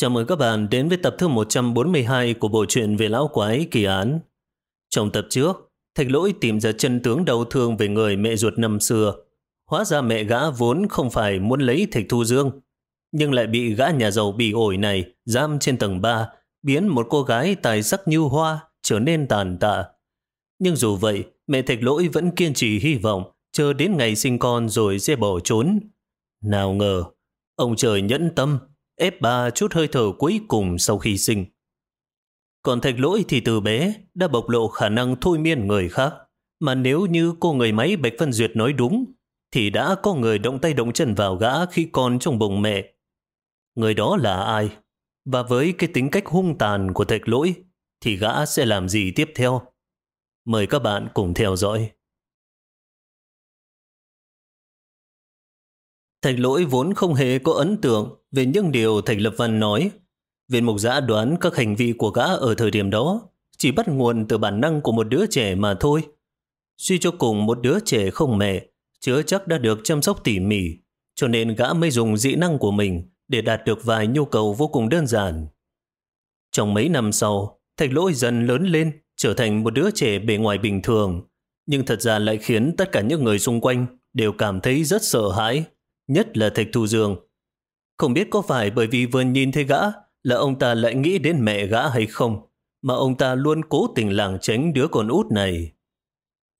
Chào mừng các bạn đến với tập thứ 142 của bộ truyện về lão quái kỳ án. Trong tập trước, Thạch Lỗi tìm ra chân tướng đau thương về người mẹ ruột năm xưa. Hóa ra mẹ gã vốn không phải muốn lấy Thạch Thu Dương, nhưng lại bị gã nhà giàu bị ổi này giam trên tầng 3, biến một cô gái tài sắc như hoa trở nên tàn tạ. Nhưng dù vậy, mẹ Thạch Lỗi vẫn kiên trì hy vọng chờ đến ngày sinh con rồi sẽ bỏ trốn. Nào ngờ, ông trời nhẫn tâm ép bà chút hơi thở cuối cùng sau khi sinh. Còn thạch lỗi thì từ bé đã bộc lộ khả năng thôi miên người khác. Mà nếu như cô người máy Bạch phân Duyệt nói đúng, thì đã có người động tay động chân vào gã khi còn trong bụng mẹ. Người đó là ai? Và với cái tính cách hung tàn của thạch lỗi, thì gã sẽ làm gì tiếp theo? Mời các bạn cùng theo dõi. Thạch lỗi vốn không hề có ấn tượng về những điều Thạch Lập Văn nói. Viên mục giã đoán các hành vi của gã ở thời điểm đó chỉ bắt nguồn từ bản năng của một đứa trẻ mà thôi. Suy cho cùng một đứa trẻ không mẹ, chứa chắc đã được chăm sóc tỉ mỉ, cho nên gã mới dùng dị năng của mình để đạt được vài nhu cầu vô cùng đơn giản. Trong mấy năm sau, Thạch Lỗi dần lớn lên, trở thành một đứa trẻ bề ngoài bình thường, nhưng thật ra lại khiến tất cả những người xung quanh đều cảm thấy rất sợ hãi nhất là Thạch Thu Dương. Không biết có phải bởi vì vừa nhìn thấy gã là ông ta lại nghĩ đến mẹ gã hay không, mà ông ta luôn cố tình lảng tránh đứa con út này.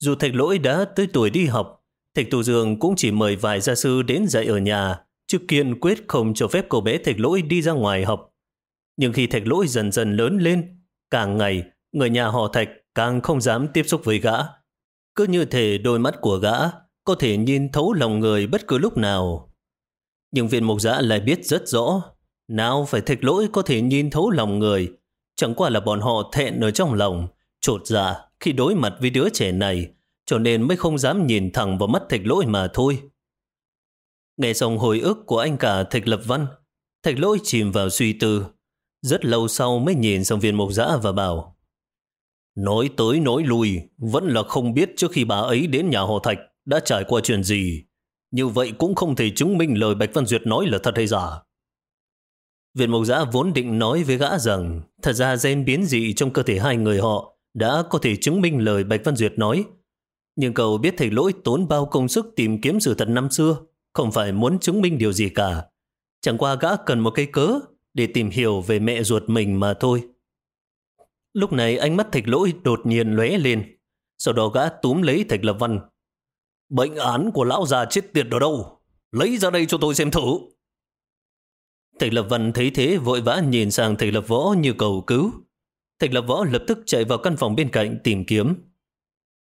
Dù Thạch Lỗi đã tới tuổi đi học, Thạch tù Dương cũng chỉ mời vài gia sư đến dạy ở nhà, chứ kiên quyết không cho phép cậu bé Thạch Lỗi đi ra ngoài học. Nhưng khi Thạch Lỗi dần dần lớn lên, càng ngày, người nhà họ Thạch càng không dám tiếp xúc với gã. Cứ như thể đôi mắt của gã có thể nhìn thấu lòng người bất cứ lúc nào. Nhưng viên mục giã lại biết rất rõ, nào phải thạch lỗi có thể nhìn thấu lòng người, chẳng qua là bọn họ thẹn ở trong lòng, trột dạ khi đối mặt với đứa trẻ này, cho nên mới không dám nhìn thẳng vào mắt thạch lỗi mà thôi. Nghe xong hồi ức của anh cả thạch lập văn, thạch lỗi chìm vào suy tư, rất lâu sau mới nhìn sang viên mục giã và bảo Nói tới nói lui, vẫn là không biết trước khi bà ấy đến nhà họ thạch đã trải qua chuyện gì. Như vậy cũng không thể chứng minh lời Bạch Văn Duyệt nói là thật hay giả. Viện Mộc Giã vốn định nói với gã rằng thật ra gen biến dị trong cơ thể hai người họ đã có thể chứng minh lời Bạch Văn Duyệt nói. Nhưng cậu biết thầy lỗi tốn bao công sức tìm kiếm sự thật năm xưa, không phải muốn chứng minh điều gì cả. Chẳng qua gã cần một cây cớ để tìm hiểu về mẹ ruột mình mà thôi. Lúc này ánh mắt thạch lỗi đột nhiên lóe lên, sau đó gã túm lấy thạch lập văn, Bệnh án của lão già chết tiệt ở đâu? Lấy ra đây cho tôi xem thử. thầy Lập Văn thấy thế vội vã nhìn sang thầy Lập Võ như cầu cứu. thầy Lập Võ lập tức chạy vào căn phòng bên cạnh tìm kiếm.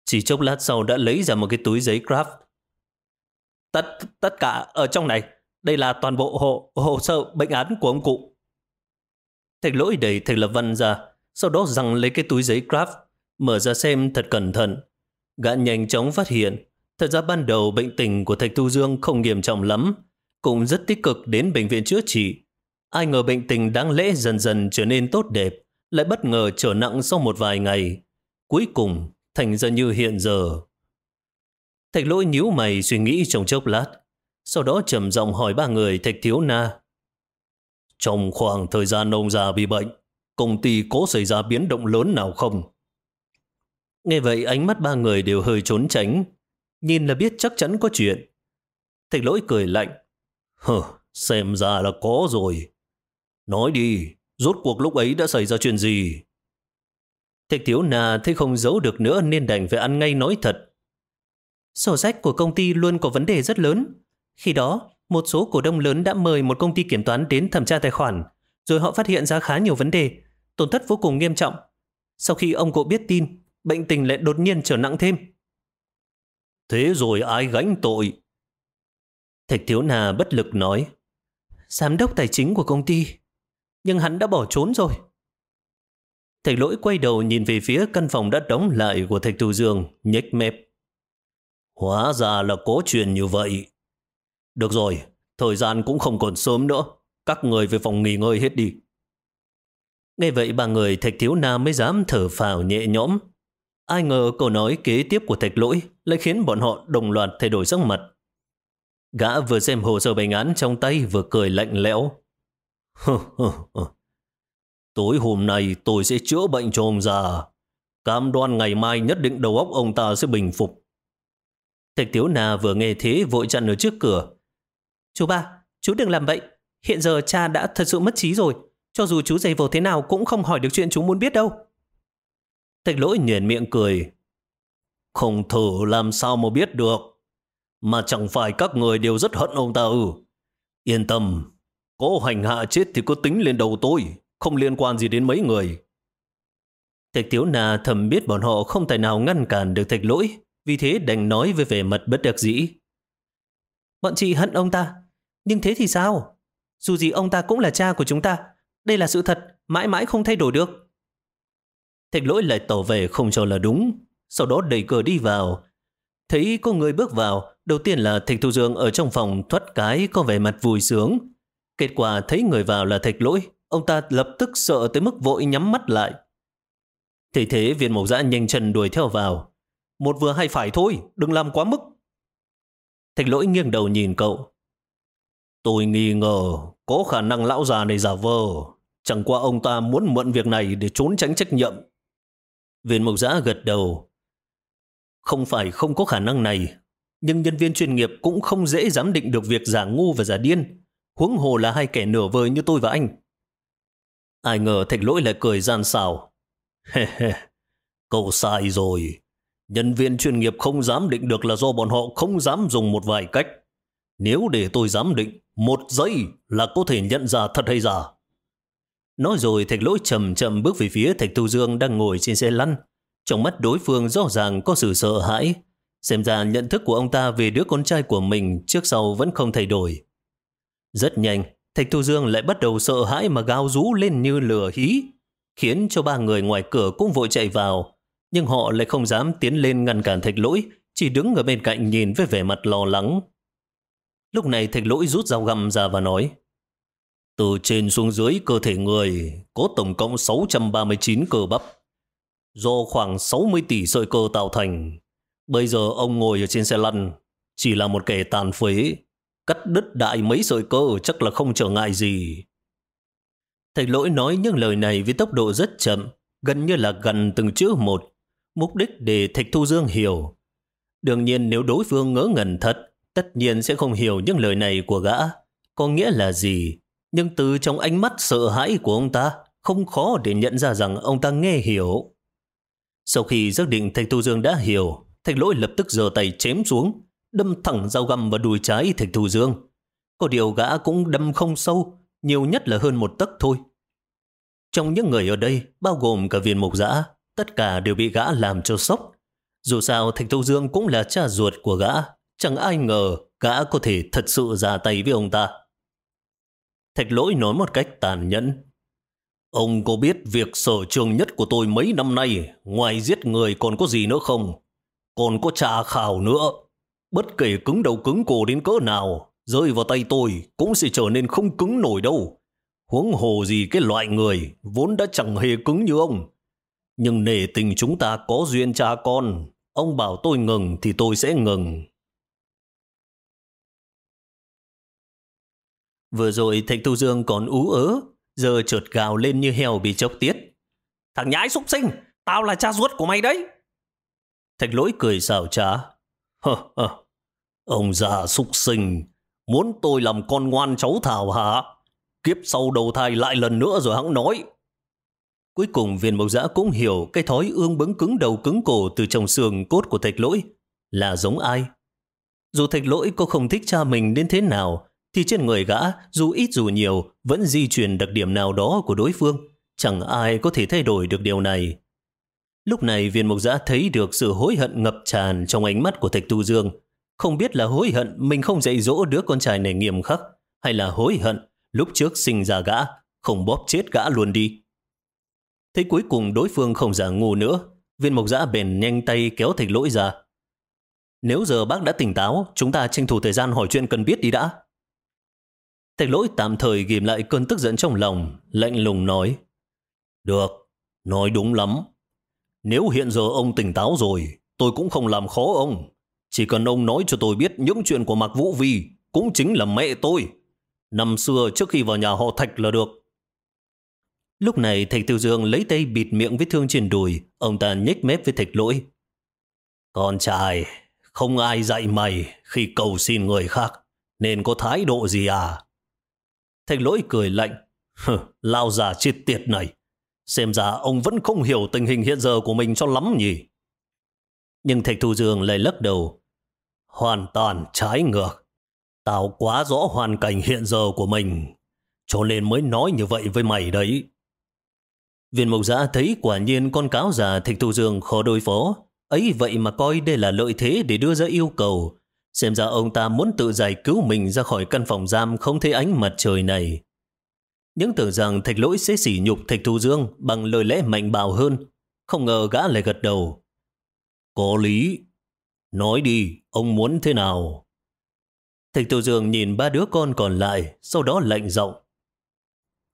Chỉ chốc lát sau đã lấy ra một cái túi giấy craft. Tất, tất cả ở trong này, đây là toàn bộ hồ, hồ sơ bệnh án của ông cụ. Thạch lỗi đẩy thầy Lập Văn ra, sau đó rằng lấy cái túi giấy craft, mở ra xem thật cẩn thận. Gã nhanh chóng phát hiện Thật ra ban đầu bệnh tình của Thạch Thu Dương không nghiêm trọng lắm, cũng rất tích cực đến bệnh viện chữa trị. Ai ngờ bệnh tình đáng lẽ dần dần trở nên tốt đẹp, lại bất ngờ trở nặng sau một vài ngày. Cuối cùng, thành ra như hiện giờ. Thạch lỗi nhíu mày suy nghĩ trong chốc lát, sau đó trầm giọng hỏi ba người Thạch Thiếu Na. Trong khoảng thời gian ông già bị bệnh, công ty có xảy ra biến động lớn nào không? Nghe vậy ánh mắt ba người đều hơi trốn tránh, nhìn là biết chắc chắn có chuyện. Thạch lỗi cười lạnh. Hờ, xem ra là có rồi. Nói đi, rốt cuộc lúc ấy đã xảy ra chuyện gì? Thạch thiếu nà thấy không giấu được nữa nên đành phải ăn ngay nói thật. Sổ sách của công ty luôn có vấn đề rất lớn. Khi đó, một số cổ đông lớn đã mời một công ty kiểm toán đến thẩm tra tài khoản, rồi họ phát hiện ra khá nhiều vấn đề, tổn thất vô cùng nghiêm trọng. Sau khi ông cụ biết tin, bệnh tình lại đột nhiên trở nặng thêm. Thế rồi ai gánh tội? Thạch Thiếu Nà bất lực nói. Giám đốc tài chính của công ty. Nhưng hắn đã bỏ trốn rồi. Thạch lỗi quay đầu nhìn về phía căn phòng đã đóng lại của Thạch Thu Dương, nhếch mép. Hóa ra là có chuyện như vậy. Được rồi, thời gian cũng không còn sớm nữa. Các người về phòng nghỉ ngơi hết đi. Nghe vậy ba người Thạch Thiếu Na mới dám thở phào nhẹ nhõm. Ai ngờ câu nói kế tiếp của thạch lỗi lại khiến bọn họ đồng loạt thay đổi sắc mặt. Gã vừa xem hồ sơ bệnh án trong tay vừa cười lạnh lẽo. Tối hôm nay tôi sẽ chữa bệnh cho ông già. Cam đoan ngày mai nhất định đầu óc ông ta sẽ bình phục. Thạch Tiếu Na vừa nghe thế vội chặn ở trước cửa. Chú ba, chú đừng làm vậy. Hiện giờ cha đã thật sự mất trí rồi. Cho dù chú dày vò thế nào cũng không hỏi được chuyện chú muốn biết đâu. Thạch lỗi nhuền miệng cười. Không thử làm sao mà biết được. Mà chẳng phải các người đều rất hận ông ta ư. Yên tâm, có hành hạ chết thì có tính lên đầu tôi, không liên quan gì đến mấy người. Thạch Tiếu Na thầm biết bọn họ không thể nào ngăn cản được thạch lỗi, vì thế đành nói với vẻ mặt bất đắc dĩ. Bọn chị hận ông ta, nhưng thế thì sao? Dù gì ông ta cũng là cha của chúng ta, đây là sự thật, mãi mãi không thay đổi được. Thạch lỗi lại tỏ vẻ không cho là đúng, sau đó đẩy cửa đi vào. Thấy có người bước vào, đầu tiên là Thạch Thu Dương ở trong phòng thoát cái có vẻ mặt vui sướng. Kết quả thấy người vào là Thạch lỗi, ông ta lập tức sợ tới mức vội nhắm mắt lại. Thế thế viên mộc dã nhanh chân đuổi theo vào. Một vừa hay phải thôi, đừng làm quá mức. Thạch lỗi nghiêng đầu nhìn cậu. Tôi nghi ngờ có khả năng lão già này giả vờ. Chẳng qua ông ta muốn mượn việc này để trốn tránh trách nhiệm. Viên mộc giã gật đầu. Không phải không có khả năng này, nhưng nhân viên chuyên nghiệp cũng không dễ dám định được việc giả ngu và giả điên. Huống hồ là hai kẻ nửa vời như tôi và anh. Ai ngờ thạch lỗi lại cười gian xào. He he, cậu sai rồi. Nhân viên chuyên nghiệp không dám định được là do bọn họ không dám dùng một vài cách. Nếu để tôi dám định, một giây là có thể nhận ra thật hay giả. Nói rồi thạch lỗi chậm chậm bước về phía thạch tu dương đang ngồi trên xe lăn. Trong mắt đối phương rõ ràng có sự sợ hãi. Xem ra nhận thức của ông ta về đứa con trai của mình trước sau vẫn không thay đổi. Rất nhanh, Thạch Tu Dương lại bắt đầu sợ hãi mà gào rú lên như lửa hí, khiến cho ba người ngoài cửa cũng vội chạy vào. Nhưng họ lại không dám tiến lên ngăn cản thạch lỗi, chỉ đứng ở bên cạnh nhìn với vẻ mặt lo lắng. Lúc này thạch lỗi rút dao găm ra và nói từ trên xuống dưới cơ thể người có tổng cộng 639 cơ bắp. Do khoảng 60 tỷ sợi cơ tạo thành. Bây giờ ông ngồi ở trên xe lăn, chỉ là một kẻ tàn phế. Cắt đứt đại mấy sợi cơ chắc là không trở ngại gì. Thạch lỗi nói những lời này với tốc độ rất chậm, gần như là gần từng chữ một. Mục đích để Thạch Thu Dương hiểu. Đương nhiên nếu đối phương ngỡ ngẩn thật, tất nhiên sẽ không hiểu những lời này của gã. Có nghĩa là gì? Nhưng từ trong ánh mắt sợ hãi của ông ta, không khó để nhận ra rằng ông ta nghe hiểu. Sau khi xác định Thạch Thu Dương đã hiểu, Thạch Lỗi lập tức giơ tay chém xuống, đâm thẳng dao găm vào đùi trái Thạch Thu Dương. Có điều gã cũng đâm không sâu, nhiều nhất là hơn một tấc thôi. Trong những người ở đây, bao gồm cả viên mục giã, tất cả đều bị gã làm cho sốc. Dù sao Thạch Thu Dương cũng là cha ruột của gã, Chẳng ai ngờ gã có thể thật sự ra tay với ông ta. Thạch lỗi nói một cách tàn nhẫn. Ông có biết việc sở trường nhất của tôi mấy năm nay, ngoài giết người còn có gì nữa không? Còn có trà khảo nữa. Bất kể cứng đầu cứng cổ đến cỡ nào, rơi vào tay tôi cũng sẽ trở nên không cứng nổi đâu. Huống hồ gì cái loại người vốn đã chẳng hề cứng như ông. Nhưng nể tình chúng ta có duyên cha con, ông bảo tôi ngừng thì tôi sẽ ngừng. Vừa rồi Thạch Tu Dương còn ú ớ, giờ chợt gào lên như heo bị chốc tiết. Thằng nhãi súc sinh, tao là cha ruột của mày đấy. Thạch lỗi cười xảo trá. Hơ hơ, ông già súc sinh, muốn tôi làm con ngoan cháu thảo hả? Kiếp sau đầu thai lại lần nữa rồi hắn nói. Cuối cùng viên mộc giã cũng hiểu cái thói ương bứng cứng đầu cứng cổ từ trong xương cốt của thạch lỗi là giống ai. Dù thạch lỗi có không thích cha mình đến thế nào, thì trên người gã, dù ít dù nhiều, vẫn di truyền đặc điểm nào đó của đối phương. Chẳng ai có thể thay đổi được điều này. Lúc này viên mục giã thấy được sự hối hận ngập tràn trong ánh mắt của Thạch Tu Dương. Không biết là hối hận mình không dạy dỗ đứa con trai này nghiêm khắc, hay là hối hận lúc trước sinh ra gã, không bóp chết gã luôn đi. Thế cuối cùng đối phương không giả ngu nữa, viên mộc giã bền nhanh tay kéo thạch lỗi ra. Nếu giờ bác đã tỉnh táo, chúng ta tranh thủ thời gian hỏi chuyện cần biết đi đã. Thạch lỗi tạm thời ghim lại cơn tức giận trong lòng, lạnh lùng nói. Được, nói đúng lắm. Nếu hiện giờ ông tỉnh táo rồi, tôi cũng không làm khó ông. Chỉ cần ông nói cho tôi biết những chuyện của Mạc Vũ Vi cũng chính là mẹ tôi. Năm xưa trước khi vào nhà họ Thạch là được. Lúc này Thạch Tiêu Dương lấy tay bịt miệng vết thương trên đùi, ông ta nhếch mép với Thạch Lỗi. Con trai, không ai dạy mày khi cầu xin người khác, nên có thái độ gì à? Thạch Lỗi cười lạnh, lao già chết tiệt này. Xem ra ông vẫn không hiểu tình hình hiện giờ của mình cho lắm nhỉ. Nhưng Thạch Thu Dương lại lắc đầu. Hoàn toàn trái ngược. Tao quá rõ hoàn cảnh hiện giờ của mình, cho nên mới nói như vậy với mày đấy. Viên mộc giã thấy quả nhiên con cáo già Thạch Thu Dương khó đối phó. Ấy vậy mà coi đây là lợi thế để đưa ra yêu cầu. Xem ra ông ta muốn tự giải cứu mình ra khỏi căn phòng giam không thấy ánh mặt trời này. Những tưởng rằng thạch lỗi sẽ sỉ nhục thạch thu dương bằng lời lẽ mạnh bạo hơn. Không ngờ gã lại gật đầu. Có lý. Nói đi, ông muốn thế nào? Thạch thu dương nhìn ba đứa con còn lại, sau đó lạnh giọng.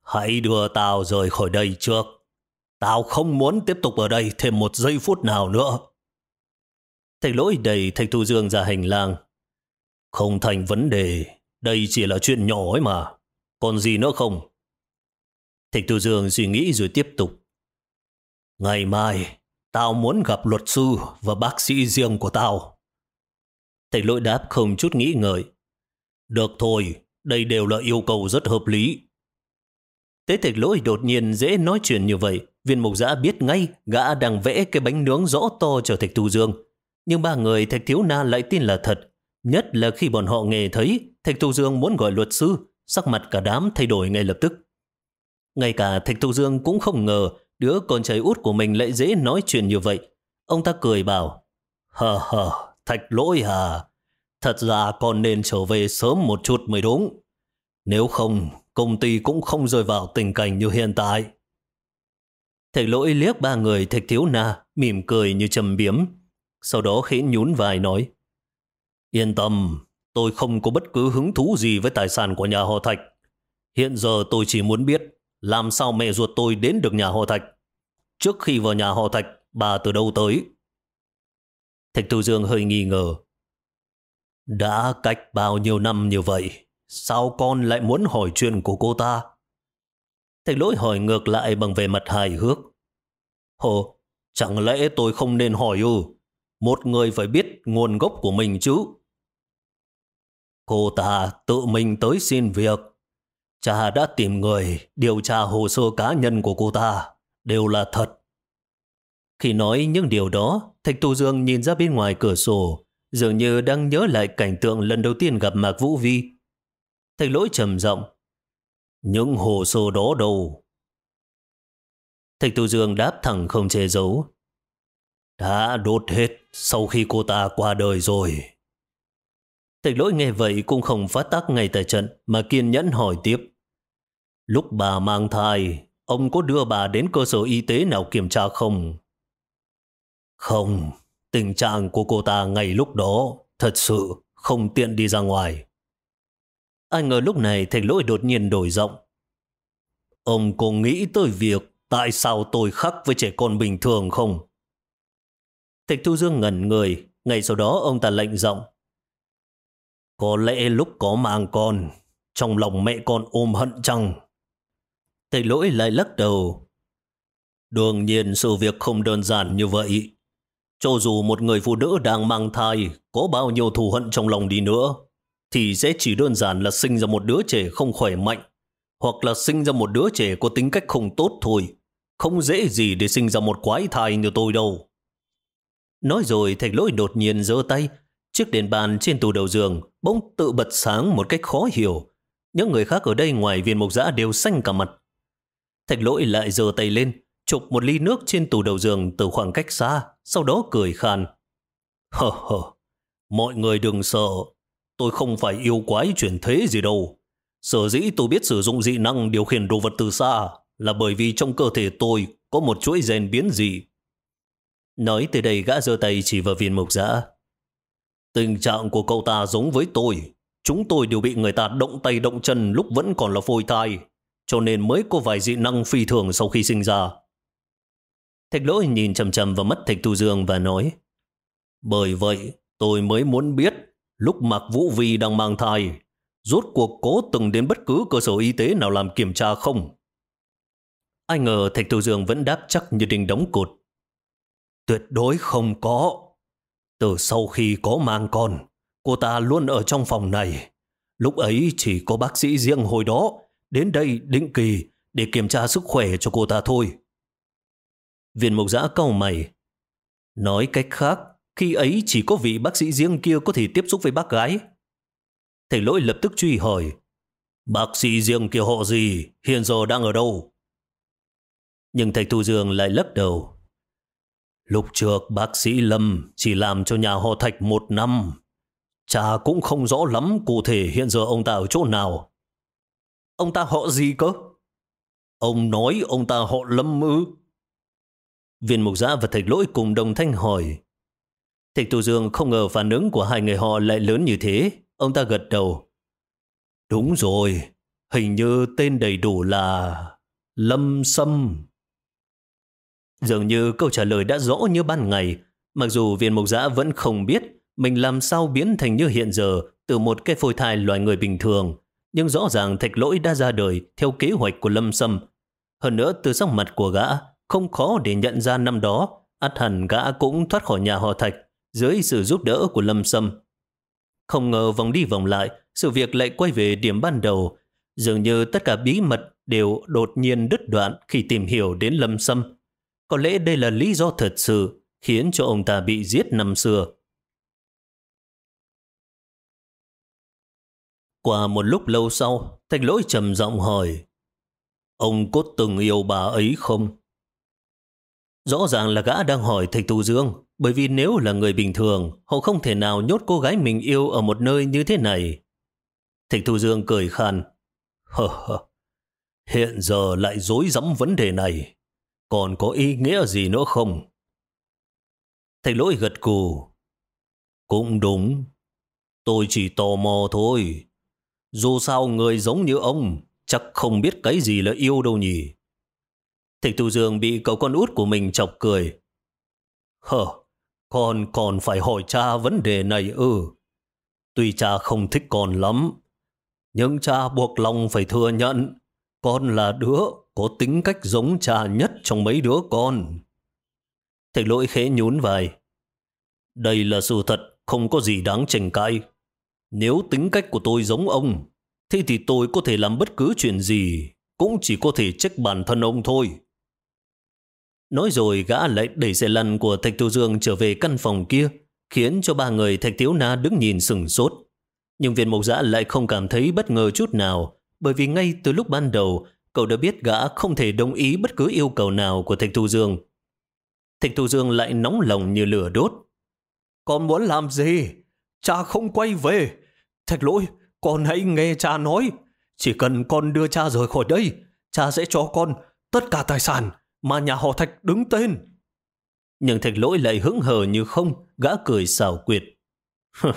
Hãy đưa tao rời khỏi đây trước. Tao không muốn tiếp tục ở đây thêm một giây phút nào nữa. Thạch lỗi đẩy Thạch Thu Dương ra hành lang. Không thành vấn đề, đây chỉ là chuyện nhỏ ấy mà. Còn gì nữa không? Thạch Thu Dương suy nghĩ rồi tiếp tục. Ngày mai, tao muốn gặp luật sư và bác sĩ riêng của tao. Thạch lỗi đáp không chút nghĩ ngợi. Được thôi, đây đều là yêu cầu rất hợp lý. Tế thạch lỗi đột nhiên dễ nói chuyện như vậy. Viên mục giã biết ngay gã đang vẽ cái bánh nướng rõ to cho Thạch Tu Dương. Nhưng ba người Thạch Thiếu Na lại tin là thật. Nhất là khi bọn họ nghe thấy Thạch Thu Dương muốn gọi luật sư, sắc mặt cả đám thay đổi ngay lập tức. Ngay cả Thạch Thu Dương cũng không ngờ đứa con trai út của mình lại dễ nói chuyện như vậy. Ông ta cười bảo, Hờ hờ, Thạch lỗi hả? Thật ra con nên trở về sớm một chút mới đúng. Nếu không, công ty cũng không rơi vào tình cảnh như hiện tại. Thạch lỗi liếc ba người Thạch Thiếu Na, mỉm cười như trầm biếm. Sau đó khẽ nhún vai nói, Yên tâm, tôi không có bất cứ hứng thú gì với tài sản của nhà họ Thạch. Hiện giờ tôi chỉ muốn biết làm sao mẹ ruột tôi đến được nhà họ Thạch. Trước khi vào nhà họ Thạch, bà từ đâu tới? Thạch Thu Dương hơi nghi ngờ. Đã cách bao nhiêu năm như vậy, sao con lại muốn hỏi chuyện của cô ta? Thạch lỗi hỏi ngược lại bằng về mặt hài hước. Hồ, chẳng lẽ tôi không nên hỏi ư? Một người phải biết nguồn gốc của mình chứ. Cô ta tự mình tới xin việc. Cha đã tìm người điều tra hồ sơ cá nhân của cô ta. Đều là thật. Khi nói những điều đó, Thạch Tu Dương nhìn ra bên ngoài cửa sổ, dường như đang nhớ lại cảnh tượng lần đầu tiên gặp Mạc Vũ Vi. Thạch lỗi trầm giọng Những hồ sơ đó đâu? Thạch Tu Dương đáp thẳng không che giấu. Đã đốt hết sau khi cô ta qua đời rồi. Thạch lỗi nghe vậy cũng không phát tác ngay tại trận mà kiên nhẫn hỏi tiếp. Lúc bà mang thai, ông có đưa bà đến cơ sở y tế nào kiểm tra không? Không, tình trạng của cô ta ngay lúc đó thật sự không tiện đi ra ngoài. Ai ngờ lúc này thạch lỗi đột nhiên đổi giọng. Ông có nghĩ tới việc tại sao tôi khác với trẻ con bình thường không? Thạch Thu Dương ngẩn người, ngay sau đó ông ta lệnh giọng. Có lẽ lúc có mang con, trong lòng mẹ con ôm hận chăng? Tây lỗi lại lắc đầu. Đương nhiên sự việc không đơn giản như vậy. Cho dù một người phụ nữ đang mang thai có bao nhiêu thù hận trong lòng đi nữa, thì sẽ chỉ đơn giản là sinh ra một đứa trẻ không khỏe mạnh, hoặc là sinh ra một đứa trẻ có tính cách không tốt thôi. Không dễ gì để sinh ra một quái thai như tôi đâu. Nói rồi thạch lỗi đột nhiên giơ tay, chiếc đèn bàn trên tủ đầu giường bỗng tự bật sáng một cách khó hiểu. Những người khác ở đây ngoài viên mục giã đều xanh cả mặt. Thạch lỗi lại giơ tay lên, chụp một ly nước trên tủ đầu giường từ khoảng cách xa, sau đó cười khan. Hờ hờ, mọi người đừng sợ, tôi không phải yêu quái chuyển thế gì đâu. Sở dĩ tôi biết sử dụng dị năng điều khiển đồ vật từ xa là bởi vì trong cơ thể tôi có một chuỗi gen biến dị. Nói từ đây gã giơ tay chỉ vào viên mục giã. Tình trạng của cậu ta giống với tôi. Chúng tôi đều bị người ta động tay động chân lúc vẫn còn là phôi thai, cho nên mới có vài dị năng phi thường sau khi sinh ra. Thạch lỗi nhìn chầm chầm vào mắt Thạch Tu Dương và nói Bởi vậy, tôi mới muốn biết lúc Mạc Vũ Vi đang mang thai, Rốt cuộc cố từng đến bất cứ cơ sở y tế nào làm kiểm tra không? Ai ngờ Thạch Tu Dương vẫn đáp chắc như đinh đóng cột. Tuyệt đối không có. Từ sau khi có mang con, cô ta luôn ở trong phòng này. Lúc ấy chỉ có bác sĩ riêng hồi đó đến đây định kỳ để kiểm tra sức khỏe cho cô ta thôi. Viên mục giã cau mày. Nói cách khác, khi ấy chỉ có vị bác sĩ riêng kia có thể tiếp xúc với bác gái. Thầy lỗi lập tức truy hỏi. Bác sĩ riêng kia họ gì? Hiện giờ đang ở đâu? Nhưng thầy Thu Dương lại lắc đầu. Lúc trước bác sĩ Lâm chỉ làm cho nhà họ Thạch một năm. Cha cũng không rõ lắm cụ thể hiện giờ ông ta ở chỗ nào. Ông ta họ gì cơ? Ông nói ông ta họ Lâm ư? Viên mục giã và thạch lỗi cùng đồng thanh hỏi. Thạch tù Dương không ngờ phản ứng của hai người họ lại lớn như thế. Ông ta gật đầu. Đúng rồi, hình như tên đầy đủ là Lâm Sâm. Dường như câu trả lời đã rõ như ban ngày, mặc dù viên mục giã vẫn không biết mình làm sao biến thành như hiện giờ từ một cái phôi thai loài người bình thường. Nhưng rõ ràng thạch lỗi đã ra đời theo kế hoạch của Lâm Sâm. Hơn nữa từ sắc mặt của gã, không khó để nhận ra năm đó, át hẳn gã cũng thoát khỏi nhà họ thạch dưới sự giúp đỡ của Lâm Sâm. Không ngờ vòng đi vòng lại, sự việc lại quay về điểm ban đầu. Dường như tất cả bí mật đều đột nhiên đứt đoạn khi tìm hiểu đến Lâm Sâm. Có lẽ đây là lý do thật sự khiến cho ông ta bị giết năm xưa. Qua một lúc lâu sau, Thạch Lỗi trầm giọng hỏi, Ông có từng yêu bà ấy không? Rõ ràng là gã đang hỏi Thạch Tu Dương, bởi vì nếu là người bình thường, họ không thể nào nhốt cô gái mình yêu ở một nơi như thế này. Thạch Tu Dương cười khan, hờ hờ, hiện giờ lại dối rắm vấn đề này, còn có ý nghĩa gì nữa không? thầy lỗi gật cù, cũng đúng, tôi chỉ tò mò thôi. Dù sao người giống như ông, chắc không biết cái gì là yêu đâu nhỉ. thầy Tu Dương bị cậu con út của mình chọc cười. Hờ, con còn phải hỏi cha vấn đề này ư. Tuy cha không thích con lắm, nhưng cha buộc lòng phải thừa nhận con là đứa có tính cách giống cha nhất trong mấy đứa con. Thạch lỗi khẽ nhún vai. Đây là sự thật, không có gì đáng tranh cãi. Nếu tính cách của tôi giống ông, thế thì tôi có thể làm bất cứ chuyện gì, cũng chỉ có thể trách bản thân ông thôi. Nói rồi gã lại đẩy xe lăn của Thạch Tiêu Dương trở về căn phòng kia, khiến cho ba người Thạch Tiếu Na đứng nhìn sừng sốt. Nhưng viên mộc giã lại không cảm thấy bất ngờ chút nào, bởi vì ngay từ lúc ban đầu, cậu đã biết gã không thể đồng ý bất cứ yêu cầu nào của Thạch thu Dương. Thạch thu Dương lại nóng lòng như lửa đốt. Con muốn làm gì? Cha không quay về. Thạch lỗi, con hãy nghe cha nói. Chỉ cần con đưa cha rời khỏi đây, cha sẽ cho con tất cả tài sản mà nhà họ Thạch đứng tên. Nhưng Thạch lỗi lại hững hờ như không, gã cười xảo quyệt.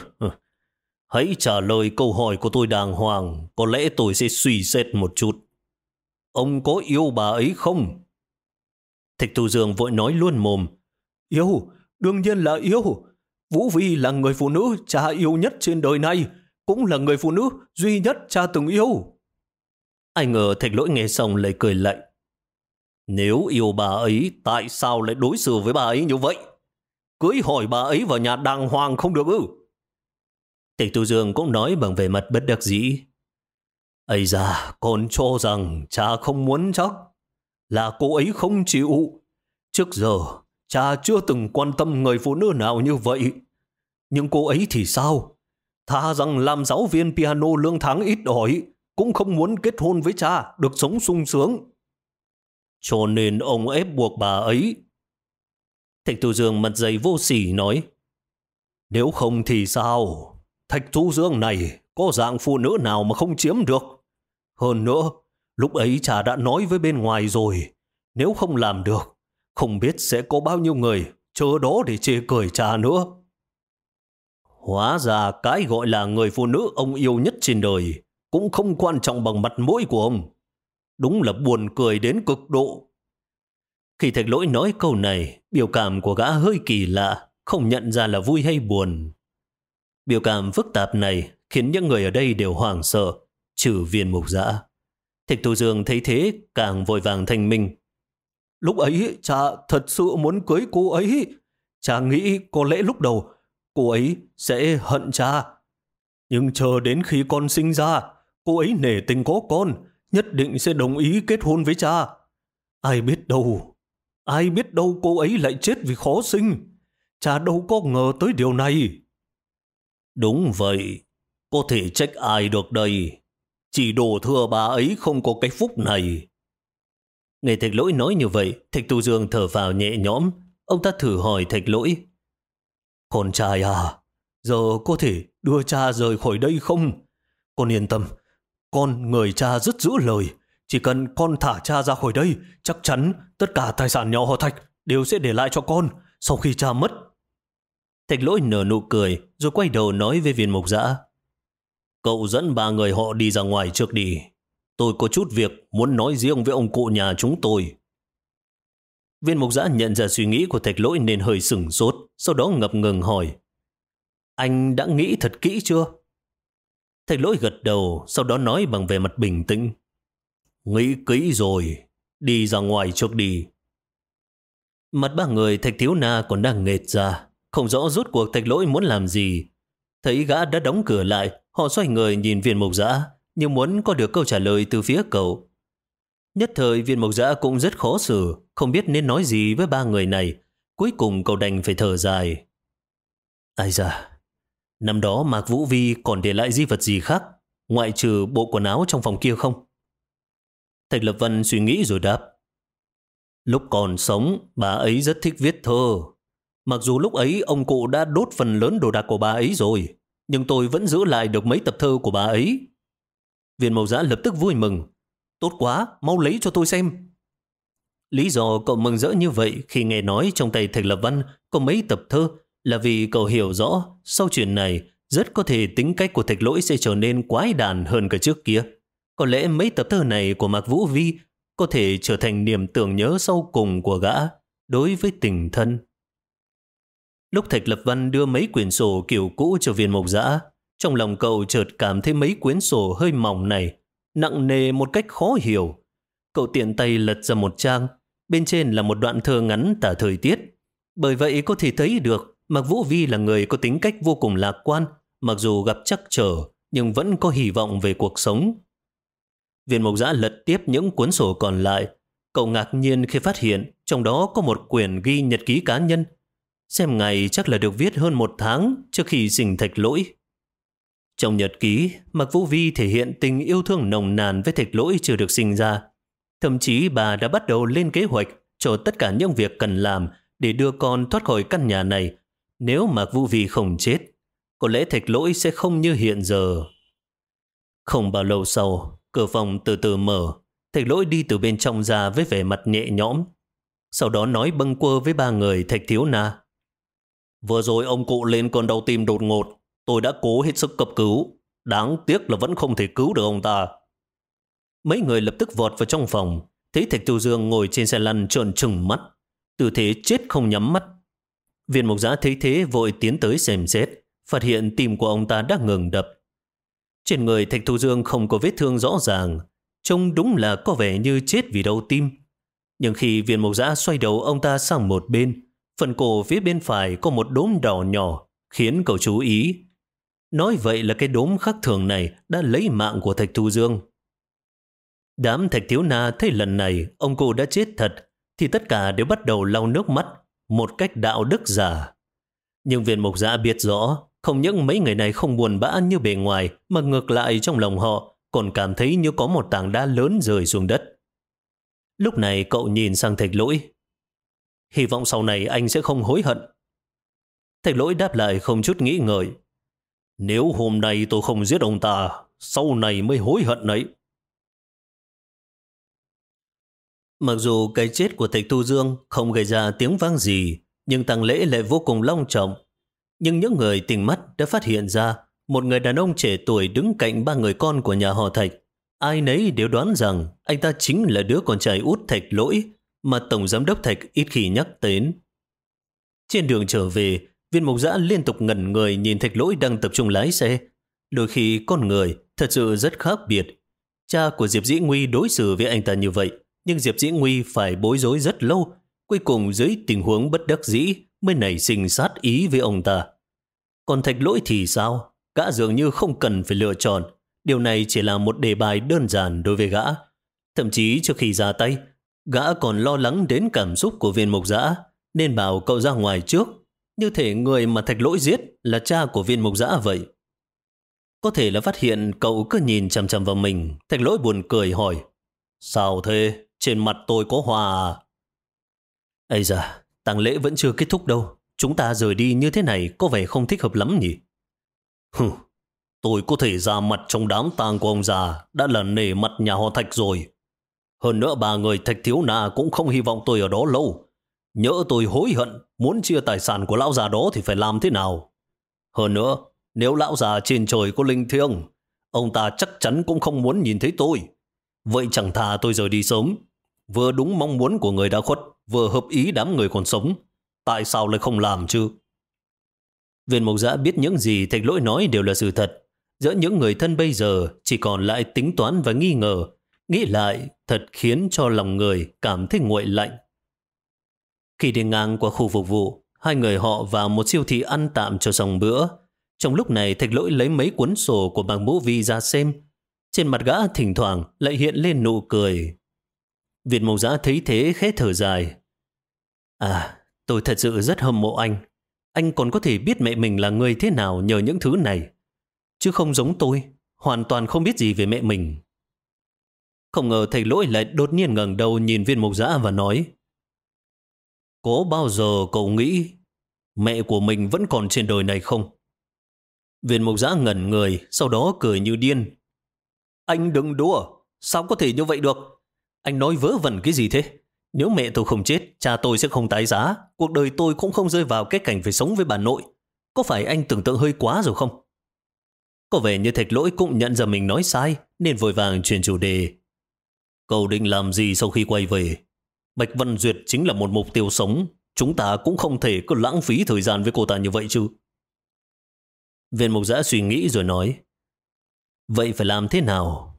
Hãy trả lời câu hỏi của tôi đàng hoàng, có lẽ tôi sẽ suy xét một chút. Ông có yêu bà ấy không? Thạch Thu Dương vội nói luôn mồm. Yêu, đương nhiên là yêu. Vũ Vi là người phụ nữ cha yêu nhất trên đời này, cũng là người phụ nữ duy nhất cha từng yêu. Ai ngờ thạch lỗi nghe xong lại cười lạnh. Nếu yêu bà ấy, tại sao lại đối xử với bà ấy như vậy? Cưới hỏi bà ấy vào nhà đàng hoàng không được ư? Thạch Tu Dương cũng nói bằng vẻ mặt bất đắc dĩ. Ây da, con cho rằng cha không muốn chắc. Là cô ấy không chịu. Trước giờ, cha chưa từng quan tâm người phụ nữ nào như vậy. Nhưng cô ấy thì sao? Tha rằng làm giáo viên piano lương tháng ít ỏi, cũng không muốn kết hôn với cha, được sống sung sướng. Cho nên ông ép buộc bà ấy. Thạch Thu Dương mặt dày vô sỉ nói. Nếu không thì sao? Thạch Thu Dương này có dạng phụ nữ nào mà không chiếm được? Hơn nữa, lúc ấy cha đã nói với bên ngoài rồi. Nếu không làm được, không biết sẽ có bao nhiêu người chờ đó để chê cười cha nữa. Hóa ra cái gọi là người phụ nữ ông yêu nhất trên đời cũng không quan trọng bằng mặt mũi của ông. Đúng là buồn cười đến cực độ. Khi thạch lỗi nói câu này, biểu cảm của gã hơi kỳ lạ, không nhận ra là vui hay buồn. Biểu cảm phức tạp này khiến những người ở đây đều hoảng sợ, trừ viên mục giã. Thạch Thu Dương thấy thế càng vội vàng thanh minh. Lúc ấy cha thật sự muốn cưới cô ấy. Cha nghĩ có lẽ lúc đầu cô ấy sẽ hận cha. Nhưng chờ đến khi con sinh ra, cô ấy nể tình có con, nhất định sẽ đồng ý kết hôn với cha. Ai biết đâu, ai biết đâu cô ấy lại chết vì khó sinh. Cha đâu có ngờ tới điều này. Đúng vậy, có thể trách ai được đây. Chỉ đổ thừa bà ấy không có cái phúc này. Nghe thạch lỗi nói như vậy, thạch tu dương thở vào nhẹ nhõm. Ông ta thử hỏi thạch lỗi. Con trai à, giờ có thể đưa cha rời khỏi đây không? Con yên tâm, con người cha rất giữ lời. Chỉ cần con thả cha ra khỏi đây, chắc chắn tất cả tài sản nhỏ họ thạch đều sẽ để lại cho con sau khi cha mất. Thạch lỗi nở nụ cười, rồi quay đầu nói với viên mục giã. Cậu dẫn ba người họ đi ra ngoài trước đi. Tôi có chút việc muốn nói riêng với ông cụ nhà chúng tôi. Viên mục giã nhận ra suy nghĩ của thạch lỗi nên hơi sửng sốt, sau đó ngập ngừng hỏi. Anh đã nghĩ thật kỹ chưa? Thạch lỗi gật đầu, sau đó nói bằng vẻ mặt bình tĩnh. Nghĩ kỹ rồi, đi ra ngoài trước đi. Mặt ba người thạch thiếu na còn đang nghệt ra, không rõ rốt cuộc thạch lỗi muốn làm gì. Thấy gã đã đóng cửa lại, họ xoay người nhìn viên mộc giã, như muốn có được câu trả lời từ phía cậu. Nhất thời viên mộc giã cũng rất khó xử, không biết nên nói gì với ba người này. Cuối cùng cậu đành phải thở dài. Ai da, năm đó Mạc Vũ Vi còn để lại di vật gì khác, ngoại trừ bộ quần áo trong phòng kia không? Thạch Lập Vân suy nghĩ rồi đáp. Lúc còn sống, bà ấy rất thích viết thơ. Mặc dù lúc ấy ông cụ đã đốt phần lớn đồ đạc của bà ấy rồi, nhưng tôi vẫn giữ lại được mấy tập thơ của bà ấy. Viên màu giã lập tức vui mừng. Tốt quá, mau lấy cho tôi xem. Lý do cậu mừng rỡ như vậy khi nghe nói trong tay Thạch Lập Văn có mấy tập thơ là vì cậu hiểu rõ sau chuyện này rất có thể tính cách của Thạch Lỗi sẽ trở nên quái đản hơn cả trước kia. Có lẽ mấy tập thơ này của Mạc Vũ Vi có thể trở thành niềm tưởng nhớ sâu cùng của gã đối với tình thân. Lúc Thạch Lập Văn đưa mấy quyển sổ kiểu cũ cho viên mộc dã, trong lòng cậu chợt cảm thấy mấy quyển sổ hơi mỏng này, nặng nề một cách khó hiểu. Cậu tiện tay lật ra một trang, bên trên là một đoạn thơ ngắn tả thời tiết. Bởi vậy có thể thấy được Mạc Vũ Vi là người có tính cách vô cùng lạc quan, mặc dù gặp chắc trở, nhưng vẫn có hy vọng về cuộc sống. Viên mộc giã lật tiếp những cuốn sổ còn lại. Cậu ngạc nhiên khi phát hiện trong đó có một quyển ghi nhật ký cá nhân. Xem ngày chắc là được viết hơn một tháng trước khi dình thạch lỗi. Trong nhật ký, Mạc Vũ Vi thể hiện tình yêu thương nồng nàn với thạch lỗi chưa được sinh ra. Thậm chí bà đã bắt đầu lên kế hoạch cho tất cả những việc cần làm để đưa con thoát khỏi căn nhà này. Nếu Mạc Vũ Vi không chết, có lẽ thạch lỗi sẽ không như hiện giờ. Không bao lâu sau, Cửa phòng từ từ mở, thạch lỗi đi từ bên trong ra với vẻ mặt nhẹ nhõm. Sau đó nói bâng quơ với ba người thạch thiếu na. Vừa rồi ông cụ lên cơn đau tim đột ngột, tôi đã cố hết sức cấp cứu. Đáng tiếc là vẫn không thể cứu được ông ta. Mấy người lập tức vọt vào trong phòng, thấy Thạch Tiêu Dương ngồi trên xe lăn trợn trừng mắt, tư thế chết không nhắm mắt. Viên mục giã thấy thế vội tiến tới xem xét, phát hiện tim của ông ta đã ngừng đập. Trên người Thạch Thu Dương không có vết thương rõ ràng, trông đúng là có vẻ như chết vì đau tim. Nhưng khi viên mộc giã xoay đầu ông ta sang một bên, phần cổ phía bên phải có một đốm đỏ nhỏ, khiến cậu chú ý. Nói vậy là cái đốm khác thường này đã lấy mạng của Thạch Thu Dương. Đám Thạch Thiếu Na thấy lần này ông cô đã chết thật, thì tất cả đều bắt đầu lau nước mắt, một cách đạo đức giả. Nhưng viên mộc giả biết rõ, không những mấy người này không buồn bã như bề ngoài, mà ngược lại trong lòng họ còn cảm thấy như có một tảng đá lớn rơi xuống đất. Lúc này cậu nhìn sang thạch lỗi. Hy vọng sau này anh sẽ không hối hận. Thạch lỗi đáp lại không chút nghĩ ngợi. Nếu hôm nay tôi không giết ông ta, sau này mới hối hận đấy. Mặc dù cái chết của Thạch Tu Dương không gây ra tiếng vang gì, nhưng tang lễ lại vô cùng long trọng nhưng những người tình mắt đã phát hiện ra một người đàn ông trẻ tuổi đứng cạnh ba người con của nhà họ Thạch. Ai nấy đều đoán rằng anh ta chính là đứa con trai út Thạch lỗi mà Tổng Giám đốc Thạch ít khi nhắc đến. Trên đường trở về, viên mục giã liên tục ngẩn người nhìn Thạch lỗi đang tập trung lái xe. Đôi khi con người thật sự rất khác biệt. Cha của Diệp Dĩ Nguy đối xử với anh ta như vậy, nhưng Diệp Dĩ Nguy phải bối rối rất lâu. Cuối cùng dưới tình huống bất đắc dĩ mới nảy sinh sát ý với ông ta. Còn thạch lỗi thì sao? Gã dường như không cần phải lựa chọn. Điều này chỉ là một đề bài đơn giản đối với gã. Thậm chí trước khi ra tay, gã còn lo lắng đến cảm xúc của viên mục giã, nên bảo cậu ra ngoài trước. Như thể người mà thạch lỗi giết là cha của viên mục giã vậy. Có thể là phát hiện cậu cứ nhìn chằm chằm vào mình, thạch lỗi buồn cười hỏi. Sao thế? Trên mặt tôi có hòa à? Ây da, tang lễ vẫn chưa kết thúc đâu. Chúng ta rời đi như thế này có vẻ không thích hợp lắm nhỉ? Hừ, tôi có thể ra mặt trong đám tang của ông già đã là nể mặt nhà họ Thạch rồi. Hơn nữa bà người Thạch Thiếu nà cũng không hy vọng tôi ở đó lâu. Nhớ tôi hối hận muốn chia tài sản của lão già đó thì phải làm thế nào? Hơn nữa, nếu lão già trên trời có linh thiêng, ông ta chắc chắn cũng không muốn nhìn thấy tôi. Vậy chẳng thà tôi rời đi sớm. Vừa đúng mong muốn của người đã khuất, vừa hợp ý đám người còn sống. Tại sao lại không làm chứ? Viên mộc giã biết những gì thạch lỗi nói đều là sự thật. Giữa những người thân bây giờ chỉ còn lại tính toán và nghi ngờ. Nghĩ lại thật khiến cho lòng người cảm thấy nguội lạnh. Khi đi ngang qua khu phục vụ, hai người họ vào một siêu thị ăn tạm cho xong bữa. Trong lúc này thạch lỗi lấy mấy cuốn sổ của bảng mũ vi ra xem. Trên mặt gã thỉnh thoảng lại hiện lên nụ cười. Việt mộc giã thấy thế khẽ thở dài. À, tôi thật sự rất hâm mộ anh. Anh còn có thể biết mẹ mình là người thế nào nhờ những thứ này. Chứ không giống tôi, hoàn toàn không biết gì về mẹ mình. Không ngờ thầy lỗi lại đột nhiên ngẩng đầu nhìn viên mộc giã và nói Có bao giờ cậu nghĩ mẹ của mình vẫn còn trên đời này không? Viên mộc giã ngẩn người, sau đó cười như điên. Anh đừng đùa, sao có thể như vậy được? Anh nói vớ vẩn cái gì thế? Nếu mẹ tôi không chết, cha tôi sẽ không tái giá. Cuộc đời tôi cũng không rơi vào cái cảnh phải sống với bà nội. Có phải anh tưởng tượng hơi quá rồi không? Có vẻ như thạch lỗi cũng nhận ra mình nói sai, nên vội vàng chuyển chủ đề. Cậu định làm gì sau khi quay về? Bạch Văn Duyệt chính là một mục tiêu sống. Chúng ta cũng không thể cứ lãng phí thời gian với cô ta như vậy chứ. Viên mục giã suy nghĩ rồi nói. Vậy phải làm thế nào?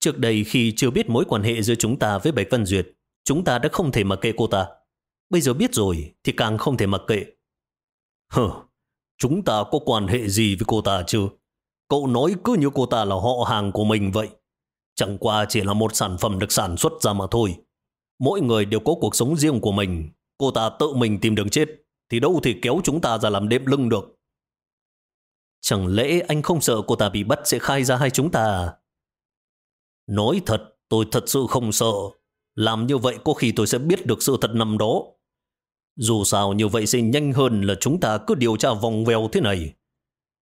Trước đây khi chưa biết mối quan hệ giữa chúng ta với Bạch Văn Duyệt, chúng ta đã không thể mặc kệ cô ta. Bây giờ biết rồi thì càng không thể mặc kệ. Hờ, chúng ta có quan hệ gì với cô ta chứ? Cậu nói cứ như cô ta là họ hàng của mình vậy. Chẳng qua chỉ là một sản phẩm được sản xuất ra mà thôi. Mỗi người đều có cuộc sống riêng của mình. Cô ta tự mình tìm đường chết, thì đâu thì kéo chúng ta ra làm đệm lưng được. Chẳng lẽ anh không sợ cô ta bị bắt sẽ khai ra hai chúng ta à? Nói thật, tôi thật sự không sợ. Làm như vậy có khi tôi sẽ biết được sự thật nằm đó. Dù sao như vậy sẽ nhanh hơn là chúng ta cứ điều tra vòng vèo thế này.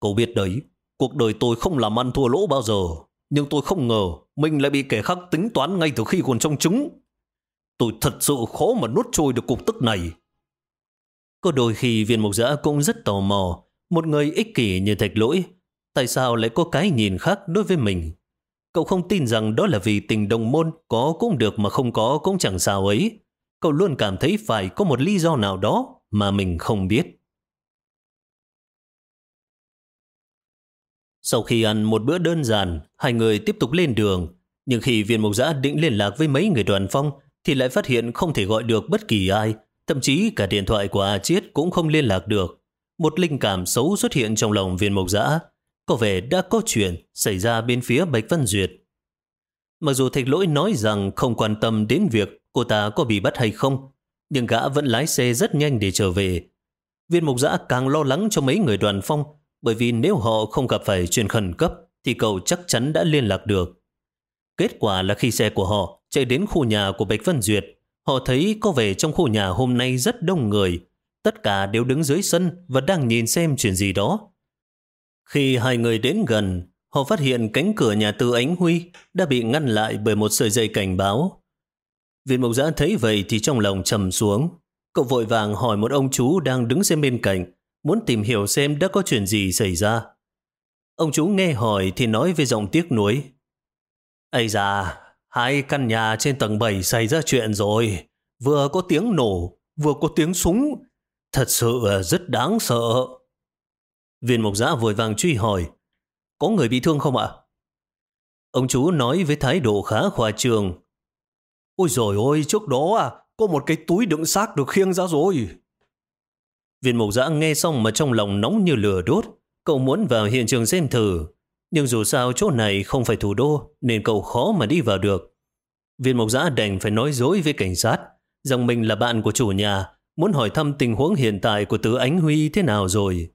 Cậu biết đấy, cuộc đời tôi không làm ăn thua lỗ bao giờ. Nhưng tôi không ngờ mình lại bị kẻ khác tính toán ngay từ khi còn trong trứng. Tôi thật sự khó mà nuốt trôi được cục tức này. Có đôi khi viên mục giã cũng rất tò mò. Một người ích kỷ như thạch lỗi, tại sao lại có cái nhìn khác đối với mình? Cậu không tin rằng đó là vì tình đồng môn có cũng được mà không có cũng chẳng sao ấy. Cậu luôn cảm thấy phải có một lý do nào đó mà mình không biết. Sau khi ăn một bữa đơn giản, hai người tiếp tục lên đường. Nhưng khi viên mục giã định liên lạc với mấy người đoàn phong, thì lại phát hiện không thể gọi được bất kỳ ai. Thậm chí cả điện thoại của A Chiết cũng không liên lạc được. Một linh cảm xấu xuất hiện trong lòng viên mục giã. Có vẻ đã có chuyện xảy ra bên phía Bạch Văn Duyệt. Mặc dù thạch lỗi nói rằng không quan tâm đến việc cô ta có bị bắt hay không, nhưng gã vẫn lái xe rất nhanh để trở về. Viên mục giã càng lo lắng cho mấy người đoàn phong, bởi vì nếu họ không gặp phải chuyện khẩn cấp, thì cậu chắc chắn đã liên lạc được. Kết quả là khi xe của họ chạy đến khu nhà của Bạch Văn Duyệt, họ thấy có vẻ trong khu nhà hôm nay rất đông người. Tất cả đều đứng dưới sân và đang nhìn xem chuyện gì đó. Khi hai người đến gần, họ phát hiện cánh cửa nhà tư Ánh Huy đã bị ngăn lại bởi một sợi dây cảnh báo. Viên mộc giã thấy vậy thì trong lòng trầm xuống. Cậu vội vàng hỏi một ông chú đang đứng xem bên cạnh, muốn tìm hiểu xem đã có chuyện gì xảy ra. Ông chú nghe hỏi thì nói với giọng tiếc nuối. Ây da, hai căn nhà trên tầng 7 xảy ra chuyện rồi. Vừa có tiếng nổ, vừa có tiếng súng. Thật sự rất đáng sợ. Viên mục giã vội vàng truy hỏi. có người bị thương không ạ? Ông chú nói với thái độ khá khoa trường. Ôi rồi ôi, trước đó à, có một cái túi đựng xác được khiêng ra rồi. Viên mục giã nghe xong mà trong lòng nóng như lửa đốt. Cậu muốn vào hiện trường xem thử. Nhưng dù sao chỗ này không phải thủ đô nên cậu khó mà đi vào được. Viên mục giã đành phải nói dối với cảnh sát rằng mình là bạn của chủ nhà muốn hỏi thăm tình huống hiện tại của Từ Ánh Huy thế nào rồi.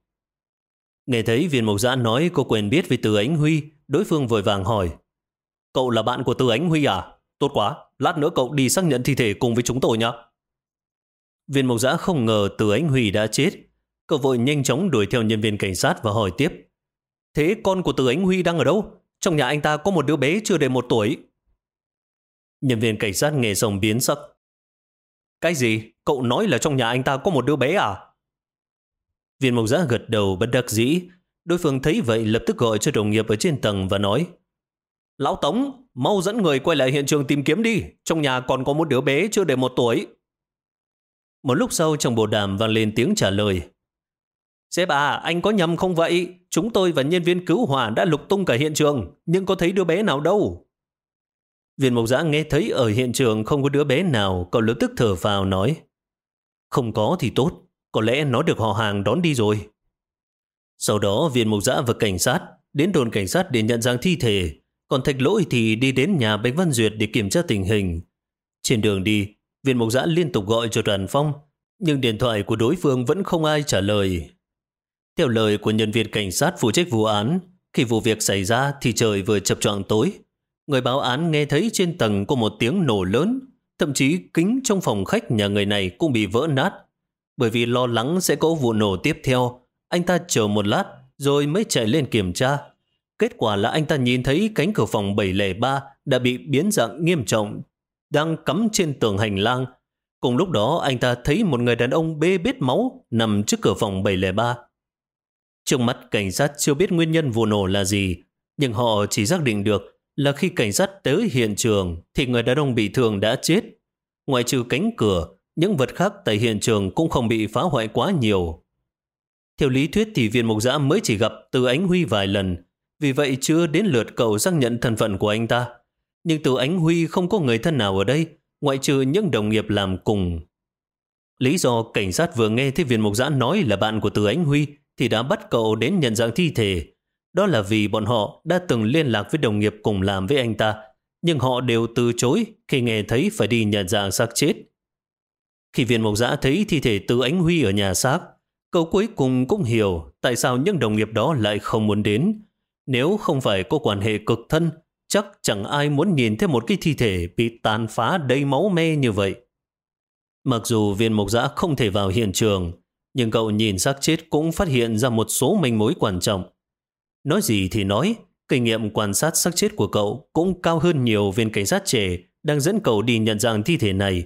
Nghe thấy viên mộc giã nói cô quen biết với Từ Ánh Huy, đối phương vội vàng hỏi. Cậu là bạn của Từ Ánh Huy à? Tốt quá, lát nữa cậu đi xác nhận thi thể cùng với chúng tôi nhé. Viên mộc giã không ngờ Từ Ánh Huy đã chết. Cậu vội nhanh chóng đuổi theo nhân viên cảnh sát và hỏi tiếp. Thế con của Từ Ánh Huy đang ở đâu? Trong nhà anh ta có một đứa bé chưa đầy một tuổi. Nhân viên cảnh sát nghe xong biến sắc. Cái gì? Cậu nói là trong nhà anh ta có một đứa bé à? Viên mộc giã gật đầu bất đắc dĩ. Đối phương thấy vậy lập tức gọi cho đồng nghiệp ở trên tầng và nói Lão Tống, mau dẫn người quay lại hiện trường tìm kiếm đi. Trong nhà còn có một đứa bé chưa đầy một tuổi. Một lúc sau trong bộ đàm vang lên tiếng trả lời. Sếp à, anh có nhầm không vậy? Chúng tôi và nhân viên cứu hỏa đã lục tung cả hiện trường, nhưng có thấy đứa bé nào đâu. Viên mộc giã nghe thấy ở hiện trường không có đứa bé nào, cậu lập tức thở vào nói. Không có thì tốt, có lẽ nó được họ hàng đón đi rồi. Sau đó viên mộc giã và cảnh sát đến đồn cảnh sát để nhận dạng thi thể, còn thạch lỗi thì đi đến nhà Bánh Văn Duyệt để kiểm tra tình hình. Trên đường đi, viên mục giã liên tục gọi cho đoàn phong, nhưng điện thoại của đối phương vẫn không ai trả lời. Theo lời của nhân viên cảnh sát phụ trách vụ án, khi vụ việc xảy ra thì trời vừa chập choạng tối. Người báo án nghe thấy trên tầng có một tiếng nổ lớn, thậm chí kính trong phòng khách nhà người này cũng bị vỡ nát. Bởi vì lo lắng sẽ có vụ nổ tiếp theo, anh ta chờ một lát rồi mới chạy lên kiểm tra. Kết quả là anh ta nhìn thấy cánh cửa phòng 703 đã bị biến dạng nghiêm trọng, đang cắm trên tường hành lang. Cùng lúc đó anh ta thấy một người đàn ông bê bết máu nằm trước cửa phòng 703. Trong mắt cảnh sát chưa biết nguyên nhân vụ nổ là gì, nhưng họ chỉ xác định được là khi cảnh sát tới hiện trường thì người đàn ông bị thương đã chết. Ngoài trừ cánh cửa, những vật khác tại hiện trường cũng không bị phá hoại quá nhiều. Theo lý thuyết thì viên mục giã mới chỉ gặp từ ánh Huy vài lần, vì vậy chưa đến lượt cậu xác nhận thân phận của anh ta. Nhưng từ ánh Huy không có người thân nào ở đây, ngoại trừ những đồng nghiệp làm cùng. Lý do cảnh sát vừa nghe thấy viên mục giã nói là bạn của từ ánh Huy thì đã bắt cậu đến nhận dạng thi thể. Đó là vì bọn họ đã từng liên lạc với đồng nghiệp cùng làm với anh ta, nhưng họ đều từ chối khi nghe thấy phải đi nhận dạng xác chết. Khi viên mộc giã thấy thi thể từ ánh huy ở nhà xác, cậu cuối cùng cũng hiểu tại sao những đồng nghiệp đó lại không muốn đến. Nếu không phải có quan hệ cực thân, chắc chẳng ai muốn nhìn thấy một cái thi thể bị tàn phá đầy máu me như vậy. Mặc dù viên mộc giã không thể vào hiện trường, nhưng cậu nhìn xác chết cũng phát hiện ra một số manh mối quan trọng. Nói gì thì nói, kinh nghiệm quan sát xác chết của cậu cũng cao hơn nhiều viên cảnh sát trẻ đang dẫn cậu đi nhận dạng thi thể này.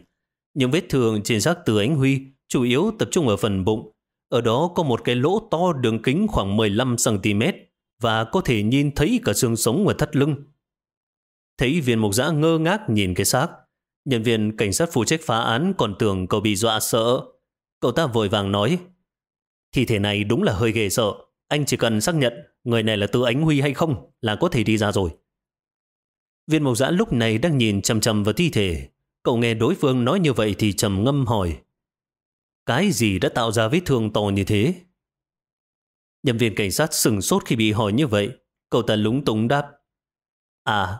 Những vết thương trên xác từ ánh huy chủ yếu tập trung ở phần bụng. Ở đó có một cái lỗ to đường kính khoảng 15cm và có thể nhìn thấy cả xương sống và thắt lưng. Thấy viên mục giã ngơ ngác nhìn cái xác, nhân viên cảnh sát phụ trách phá án còn tưởng cậu bị dọa sợ. Cậu ta vội vàng nói, thi thể này đúng là hơi ghê sợ. Anh chỉ cần xác nhận người này là Tư Ánh Huy hay không là có thể đi ra rồi. Viên mộc giã lúc này đang nhìn chầm chầm vào thi thể. Cậu nghe đối phương nói như vậy thì trầm ngâm hỏi. Cái gì đã tạo ra vết thương to như thế? Nhân viên cảnh sát sừng sốt khi bị hỏi như vậy. Cậu ta lúng túng đáp. À,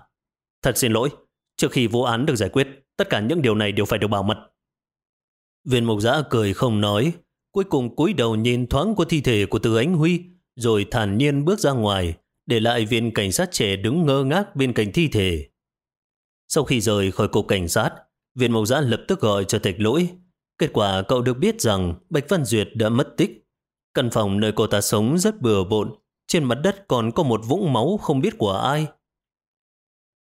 thật xin lỗi. Trước khi vụ án được giải quyết, tất cả những điều này đều phải được bảo mật. Viên mục giã cười không nói. Cuối cùng cúi đầu nhìn thoáng qua thi thể của Từ Ánh Huy rồi thản nhiên bước ra ngoài, để lại viên cảnh sát trẻ đứng ngơ ngác bên cạnh thi thể. Sau khi rời khỏi cục cảnh sát, viên mộc giã lập tức gọi cho thạch lỗi. Kết quả cậu được biết rằng Bạch Văn Duyệt đã mất tích. Căn phòng nơi cô ta sống rất bừa bộn, trên mặt đất còn có một vũng máu không biết của ai.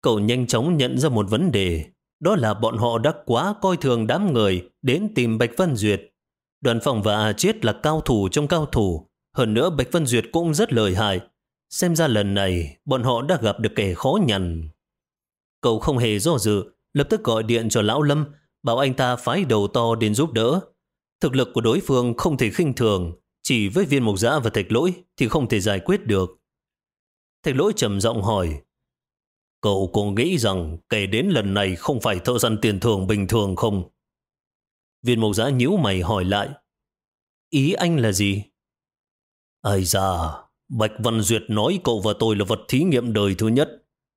Cậu nhanh chóng nhận ra một vấn đề, đó là bọn họ đã quá coi thường đám người đến tìm Bạch Văn Duyệt. Đoàn phòng và A Chiết là cao thủ trong cao thủ, hơn nữa Bạch Vân Duyệt cũng rất lợi hại. Xem ra lần này bọn họ đã gặp được kẻ khó nhằn. Cậu không hề do dự, lập tức gọi điện cho Lão Lâm, bảo anh ta phái đầu to đến giúp đỡ. Thực lực của đối phương không thể khinh thường, chỉ với viên mục giã và thạch lỗi thì không thể giải quyết được. Thạch lỗi trầm giọng hỏi. Cậu có nghĩ rằng kể đến lần này không phải thợ săn tiền thường bình thường không? Viên mộc giã nhíu mày hỏi lại. Ý anh là gì? Ây da, Bạch Văn Duyệt nói cậu và tôi là vật thí nghiệm đời thứ nhất.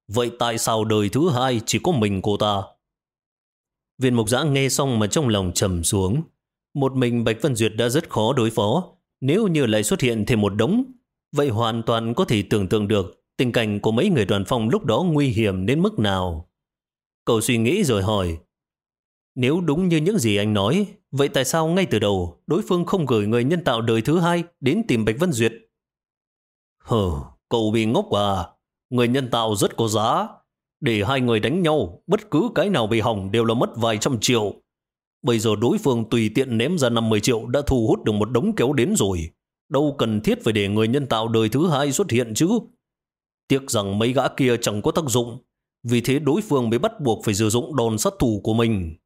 Vậy tại sao đời thứ hai chỉ có mình cô ta? Viên mộc giã nghe xong mà trong lòng trầm xuống. Một mình Bạch Văn Duyệt đã rất khó đối phó. Nếu như lại xuất hiện thêm một đống, vậy hoàn toàn có thể tưởng tượng được tình cảnh của mấy người đoàn phong lúc đó nguy hiểm đến mức nào. Cậu suy nghĩ rồi hỏi, nếu đúng như những gì anh nói, vậy tại sao ngay từ đầu đối phương không gửi người nhân tạo đời thứ hai đến tìm Bạch Vân Duyệt? Hờ, cậu bị ngốc à? Người nhân tạo rất có giá. Để hai người đánh nhau, bất cứ cái nào bị hỏng đều là mất vài trăm triệu. Bây giờ đối phương tùy tiện ném ra 50 triệu đã thu hút được một đống kéo đến rồi. Đâu cần thiết phải để người nhân tạo đời thứ hai xuất hiện chứ. Tiếc rằng mấy gã kia chẳng có tác dụng, vì thế đối phương mới bắt buộc phải sử dụng đòn sát thủ của mình.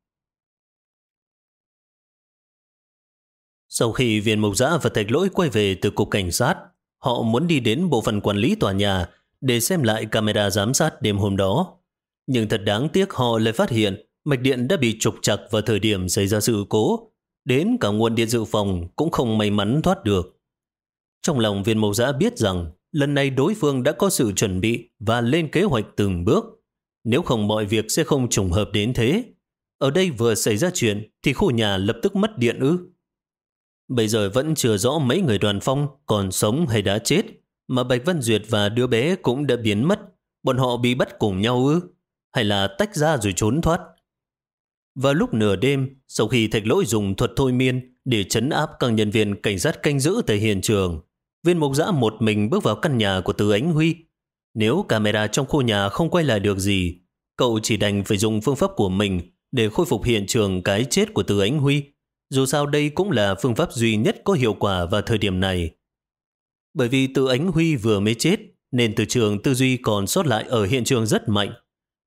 Sau khi viên mộc giã và thạch lỗi quay về từ cục cảnh sát, họ muốn đi đến bộ phận quản lý tòa nhà để xem lại camera giám sát đêm hôm đó. Nhưng thật đáng tiếc họ lại phát hiện mạch điện đã bị trục chặt vào thời điểm xảy ra sự cố. Đến cả nguồn điện dự phòng cũng không may mắn thoát được. Trong lòng viên mộc giã biết rằng lần này đối phương đã có sự chuẩn bị và lên kế hoạch từng bước. Nếu không mọi việc sẽ không trùng hợp đến thế. Ở đây vừa xảy ra chuyện thì khu nhà lập tức mất điện ư. Bây giờ vẫn chưa rõ mấy người đoàn phong còn sống hay đã chết, mà Bạch Văn Duyệt và đứa bé cũng đã biến mất. Bọn họ bị bắt cùng nhau ư? Hay là tách ra rồi trốn thoát? Vào lúc nửa đêm, sau khi thạch lỗi dùng thuật thôi miên để chấn áp các nhân viên cảnh sát canh giữ tại hiện trường, viên mục giã một mình bước vào căn nhà của Từ Ánh Huy. Nếu camera trong khu nhà không quay lại được gì, cậu chỉ đành phải dùng phương pháp của mình để khôi phục hiện trường cái chết của Từ Ánh Huy dù sao đây cũng là phương pháp duy nhất có hiệu quả vào thời điểm này. Bởi vì từ ánh Huy vừa mới chết, nên từ trường tư duy còn sót lại ở hiện trường rất mạnh.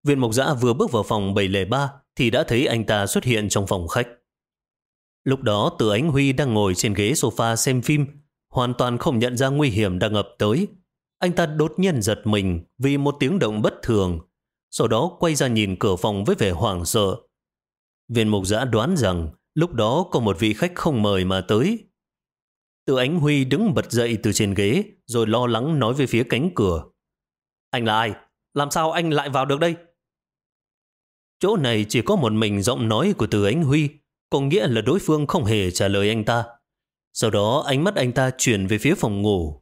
Viên Mộc Giã vừa bước vào phòng 703 thì đã thấy anh ta xuất hiện trong phòng khách. Lúc đó từ ánh Huy đang ngồi trên ghế sofa xem phim, hoàn toàn không nhận ra nguy hiểm đang ập tới. Anh ta đột nhiên giật mình vì một tiếng động bất thường, sau đó quay ra nhìn cửa phòng với vẻ hoảng sợ. Viên mục giã đoán rằng Lúc đó có một vị khách không mời mà tới. Từ ánh Huy đứng bật dậy từ trên ghế, rồi lo lắng nói về phía cánh cửa. Anh là ai? Làm sao anh lại vào được đây? Chỗ này chỉ có một mình giọng nói của từ ánh Huy, có nghĩa là đối phương không hề trả lời anh ta. Sau đó ánh mắt anh ta chuyển về phía phòng ngủ.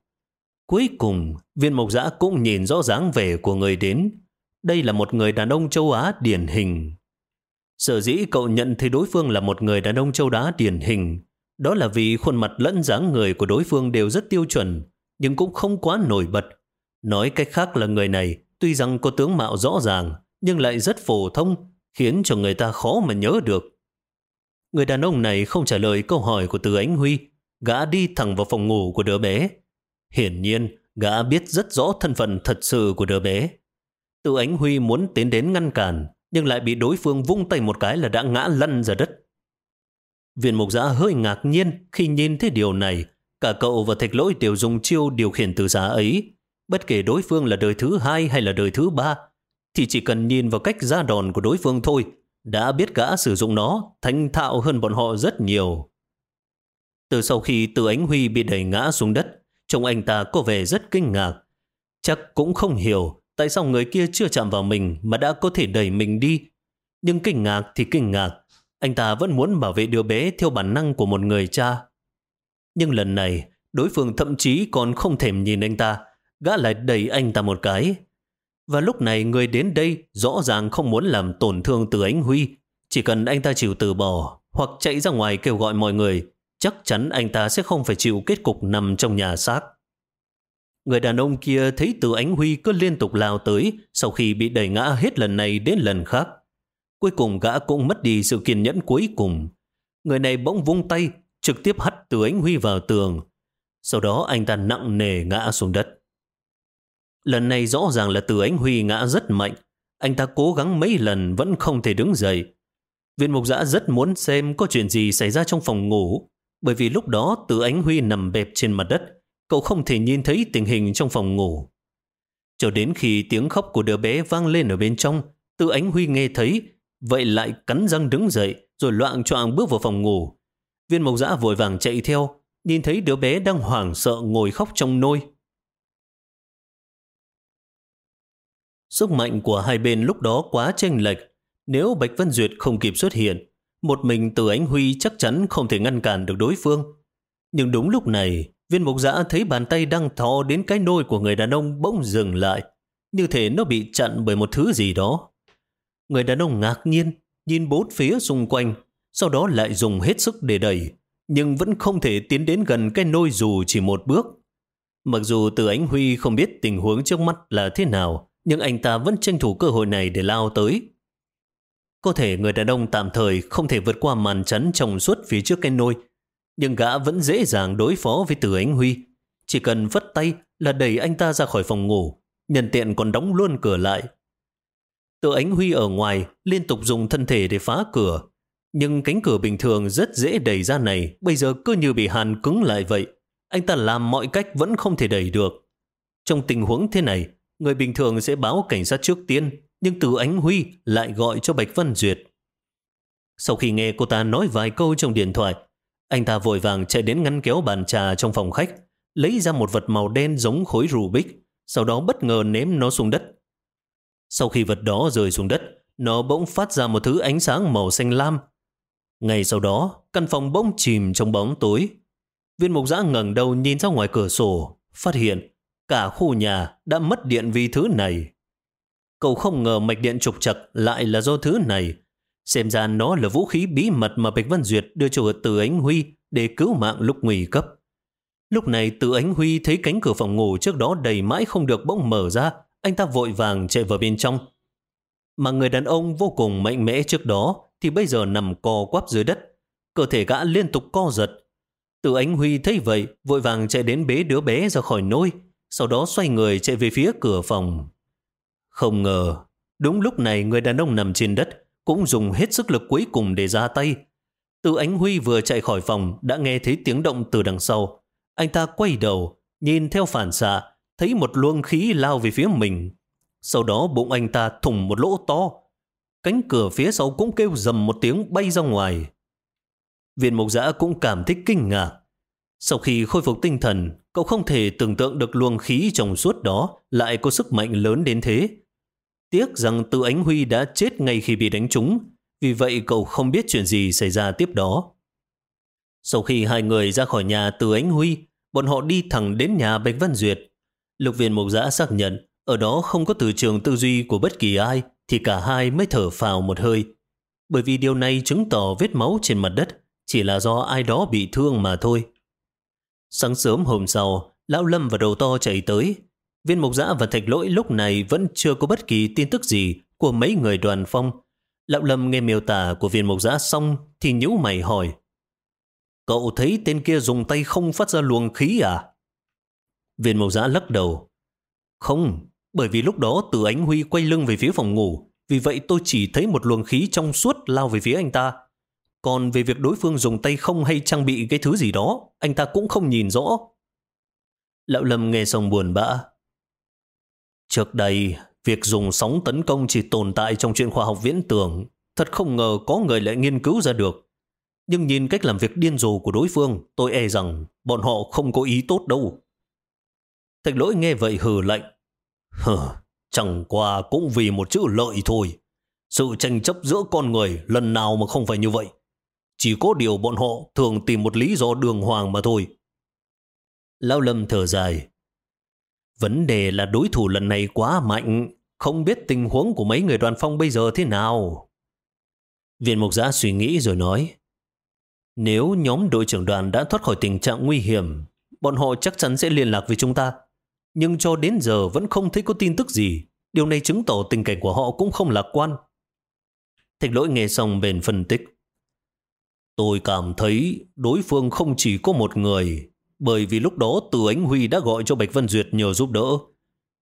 Cuối cùng, viên mộc giã cũng nhìn rõ dáng vẻ của người đến. Đây là một người đàn ông châu Á điển hình. Sở dĩ cậu nhận thấy đối phương là một người đàn ông châu đá điển hình, đó là vì khuôn mặt lẫn dáng người của đối phương đều rất tiêu chuẩn, nhưng cũng không quá nổi bật. Nói cách khác là người này, tuy rằng có tướng mạo rõ ràng, nhưng lại rất phổ thông, khiến cho người ta khó mà nhớ được. Người đàn ông này không trả lời câu hỏi của Từ Ánh Huy, gã đi thẳng vào phòng ngủ của đứa bé. Hiển nhiên, gã biết rất rõ thân phận thật sự của đứa bé. Từ Ánh Huy muốn tiến đến ngăn cản, nhưng lại bị đối phương vung tay một cái là đã ngã lăn ra đất. Viên mục giã hơi ngạc nhiên khi nhìn thấy điều này. Cả cậu và thạch lỗi đều dùng chiêu điều khiển từ giá ấy. Bất kể đối phương là đời thứ hai hay là đời thứ ba, thì chỉ cần nhìn vào cách ra đòn của đối phương thôi, đã biết gã sử dụng nó thanh thạo hơn bọn họ rất nhiều. Từ sau khi từ ánh huy bị đẩy ngã xuống đất, trông anh ta có vẻ rất kinh ngạc. Chắc cũng không hiểu tại sao người kia chưa chạm vào mình mà đã có thể đẩy mình đi. Nhưng kinh ngạc thì kinh ngạc, anh ta vẫn muốn bảo vệ đứa bé theo bản năng của một người cha. Nhưng lần này, đối phương thậm chí còn không thèm nhìn anh ta, gã lại đẩy anh ta một cái. Và lúc này người đến đây rõ ràng không muốn làm tổn thương từ ánh Huy. Chỉ cần anh ta chịu từ bỏ hoặc chạy ra ngoài kêu gọi mọi người, chắc chắn anh ta sẽ không phải chịu kết cục nằm trong nhà xác. Người đàn ông kia thấy từ ánh huy cứ liên tục lao tới sau khi bị đẩy ngã hết lần này đến lần khác. Cuối cùng gã cũng mất đi sự kiên nhẫn cuối cùng. Người này bỗng vung tay, trực tiếp hất từ ánh huy vào tường. Sau đó anh ta nặng nề ngã xuống đất. Lần này rõ ràng là từ ánh huy ngã rất mạnh. Anh ta cố gắng mấy lần vẫn không thể đứng dậy. Viên mục giã rất muốn xem có chuyện gì xảy ra trong phòng ngủ, bởi vì lúc đó từ ánh huy nằm bẹp trên mặt đất, cậu không thể nhìn thấy tình hình trong phòng ngủ. Cho đến khi tiếng khóc của đứa bé vang lên ở bên trong, Từ Ánh Huy nghe thấy, vậy lại cắn răng đứng dậy, rồi loạn choạng bước vào phòng ngủ. Viên mộc Dã vội vàng chạy theo, nhìn thấy đứa bé đang hoảng sợ ngồi khóc trong nôi. Sức mạnh của hai bên lúc đó quá chênh lệch. Nếu Bạch Vân Duyệt không kịp xuất hiện, một mình từ ánh huy chắc chắn không thể ngăn cản được đối phương. Nhưng đúng lúc này, viên mục giã thấy bàn tay đang thò đến cái nôi của người đàn ông bỗng dừng lại, như thể nó bị chặn bởi một thứ gì đó. Người đàn ông ngạc nhiên, nhìn bốn phía xung quanh, sau đó lại dùng hết sức để đẩy, nhưng vẫn không thể tiến đến gần cái nôi dù chỉ một bước. Mặc dù từ ánh huy không biết tình huống trước mắt là thế nào, nhưng anh ta vẫn tranh thủ cơ hội này để lao tới. Có thể người đàn ông tạm thời không thể vượt qua màn chắn trồng suốt phía trước cái nôi, nhưng gã vẫn dễ dàng đối phó với Từ Ánh Huy. Chỉ cần vất tay là đẩy anh ta ra khỏi phòng ngủ, nhân tiện còn đóng luôn cửa lại. Từ Ánh Huy ở ngoài liên tục dùng thân thể để phá cửa, nhưng cánh cửa bình thường rất dễ đẩy ra này bây giờ cứ như bị hàn cứng lại vậy. Anh ta làm mọi cách vẫn không thể đẩy được. Trong tình huống thế này, người bình thường sẽ báo cảnh sát trước tiên, nhưng từ ánh Huy lại gọi cho Bạch Văn Duyệt. Sau khi nghe cô ta nói vài câu trong điện thoại, anh ta vội vàng chạy đến ngăn kéo bàn trà trong phòng khách, lấy ra một vật màu đen giống khối Rubik, sau đó bất ngờ ném nó xuống đất. Sau khi vật đó rơi xuống đất, nó bỗng phát ra một thứ ánh sáng màu xanh lam. Ngay sau đó, căn phòng bỗng chìm trong bóng tối. Viên mục giã ngẩng đầu nhìn ra ngoài cửa sổ, phát hiện cả khu nhà đã mất điện vì thứ này. Cậu không ngờ mạch điện trục chặt lại là do thứ này. Xem ra nó là vũ khí bí mật mà Bạch Văn Duyệt đưa cho từ ánh Huy để cứu mạng lúc nguy cấp. Lúc này từ ánh Huy thấy cánh cửa phòng ngủ trước đó đầy mãi không được bỗng mở ra, anh ta vội vàng chạy vào bên trong. Mà người đàn ông vô cùng mạnh mẽ trước đó thì bây giờ nằm co quắp dưới đất. Cơ thể gã liên tục co giật. Từ ánh Huy thấy vậy, vội vàng chạy đến bế đứa bé ra khỏi nôi, sau đó xoay người chạy về phía cửa phòng. Không ngờ, đúng lúc này người đàn ông nằm trên đất cũng dùng hết sức lực cuối cùng để ra tay. Từ ánh Huy vừa chạy khỏi phòng đã nghe thấy tiếng động từ đằng sau. Anh ta quay đầu, nhìn theo phản xạ, thấy một luồng khí lao về phía mình. Sau đó bụng anh ta thủng một lỗ to. Cánh cửa phía sau cũng kêu dầm một tiếng bay ra ngoài. Viên mộc giã cũng cảm thấy kinh ngạc. Sau khi khôi phục tinh thần, cậu không thể tưởng tượng được luồng khí trong suốt đó lại có sức mạnh lớn đến thế. Tiếc rằng Tư Ánh Huy đã chết ngay khi bị đánh trúng, vì vậy cậu không biết chuyện gì xảy ra tiếp đó. Sau khi hai người ra khỏi nhà Tư Ánh Huy, bọn họ đi thẳng đến nhà Bạch Văn Duyệt. Lục viên mục giã xác nhận ở đó không có từ trường tư duy của bất kỳ ai, thì cả hai mới thở phào một hơi. Bởi vì điều này chứng tỏ vết máu trên mặt đất chỉ là do ai đó bị thương mà thôi. Sáng sớm hôm sau, Lão Lâm và Đầu To chạy tới. Viên Mộc Giã và Thạch Lỗi lúc này vẫn chưa có bất kỳ tin tức gì của mấy người đoàn phong. Lão Lâm nghe miêu tả của viên Mộc Giã xong thì nhíu mày hỏi. Cậu thấy tên kia dùng tay không phát ra luồng khí à? Viên Mộc Giã lắc đầu. Không, bởi vì lúc đó từ ánh Huy quay lưng về phía phòng ngủ, vì vậy tôi chỉ thấy một luồng khí trong suốt lao về phía anh ta. Còn về việc đối phương dùng tay không hay trang bị cái thứ gì đó, anh ta cũng không nhìn rõ. Lão Lâm nghe xong buồn bã. Trước đây, việc dùng sóng tấn công chỉ tồn tại trong chuyện khoa học viễn tưởng. Thật không ngờ có người lại nghiên cứu ra được. Nhưng nhìn cách làm việc điên rồ của đối phương, tôi e rằng bọn họ không có ý tốt đâu. Thạch lỗi nghe vậy hừ lạnh. Hờ, chẳng qua cũng vì một chữ lợi thôi. Sự tranh chấp giữa con người lần nào mà không phải như vậy. Chỉ có điều bọn họ thường tìm một lý do đường hoàng mà thôi. lao Lâm thở dài. Vấn đề là đối thủ lần này quá mạnh, không biết tình huống của mấy người đoàn phong bây giờ thế nào. Viện Mục Giã suy nghĩ rồi nói, nếu nhóm đội trưởng đoàn đã thoát khỏi tình trạng nguy hiểm, bọn họ chắc chắn sẽ liên lạc với chúng ta. Nhưng cho đến giờ vẫn không thấy có tin tức gì. Điều này chứng tỏ tình cảnh của họ cũng không lạc quan. Thạch lỗi nghe xong bền phân tích. Tôi cảm thấy đối phương không chỉ có một người, bởi vì lúc đó Từ Ánh Huy đã gọi cho Bạch Vân Duyệt nhờ giúp đỡ.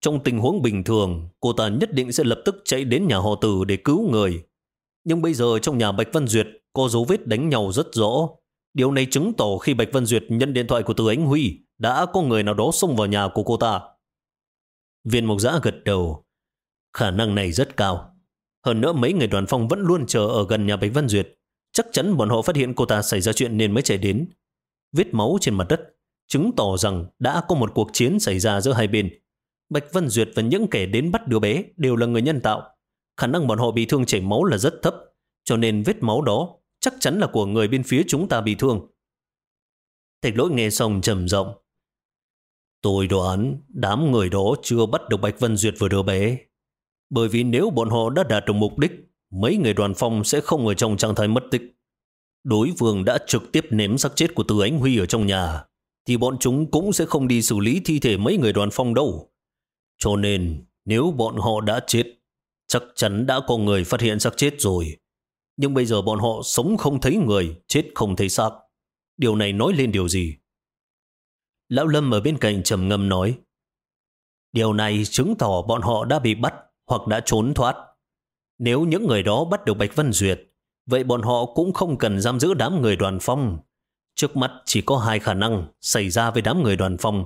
Trong tình huống bình thường, cô ta nhất định sẽ lập tức chạy đến nhà họ Từ để cứu người. Nhưng bây giờ trong nhà Bạch Vân Duyệt có dấu vết đánh nhau rất rõ. Điều này chứng tỏ khi Bạch Vân Duyệt nhận điện thoại của Từ Ánh Huy, đã có người nào đó xông vào nhà của cô ta. Viên Mộc giã gật đầu. Khả năng này rất cao. Hơn nữa mấy người đoàn phong vẫn luôn chờ ở gần nhà Bạch Văn Duyệt. Chắc chắn bọn họ phát hiện cô ta xảy ra chuyện nên mới chạy đến. Vết máu trên mặt đất chứng tỏ rằng đã có một cuộc chiến xảy ra giữa hai bên. Bạch Vân Duyệt và những kẻ đến bắt đứa bé đều là người nhân tạo. Khả năng bọn họ bị thương chảy máu là rất thấp, cho nên vết máu đó chắc chắn là của người bên phía chúng ta bị thương. Thạch lỗi nghe xong trầm giọng Tôi đoán đám người đó chưa bắt được Bạch Vân Duyệt vừa đứa bé. Bởi vì nếu bọn họ đã đạt được mục đích, mấy người đoàn phong sẽ không ở trong trạng thái mất tích. Đối phương đã trực tiếp ném xác chết của Từ Ánh Huy ở trong nhà, thì bọn chúng cũng sẽ không đi xử lý thi thể mấy người đoàn phong đâu. Cho nên, nếu bọn họ đã chết, chắc chắn đã có người phát hiện xác chết rồi. Nhưng bây giờ bọn họ sống không thấy người, chết không thấy xác. Điều này nói lên điều gì? Lão Lâm ở bên cạnh trầm ngâm nói. Điều này chứng tỏ bọn họ đã bị bắt hoặc đã trốn thoát. Nếu những người đó bắt được Bạch Vân Duyệt, vậy bọn họ cũng không cần giam giữ đám người đoàn phong. Trước mắt chỉ có hai khả năng xảy ra với đám người đoàn phong.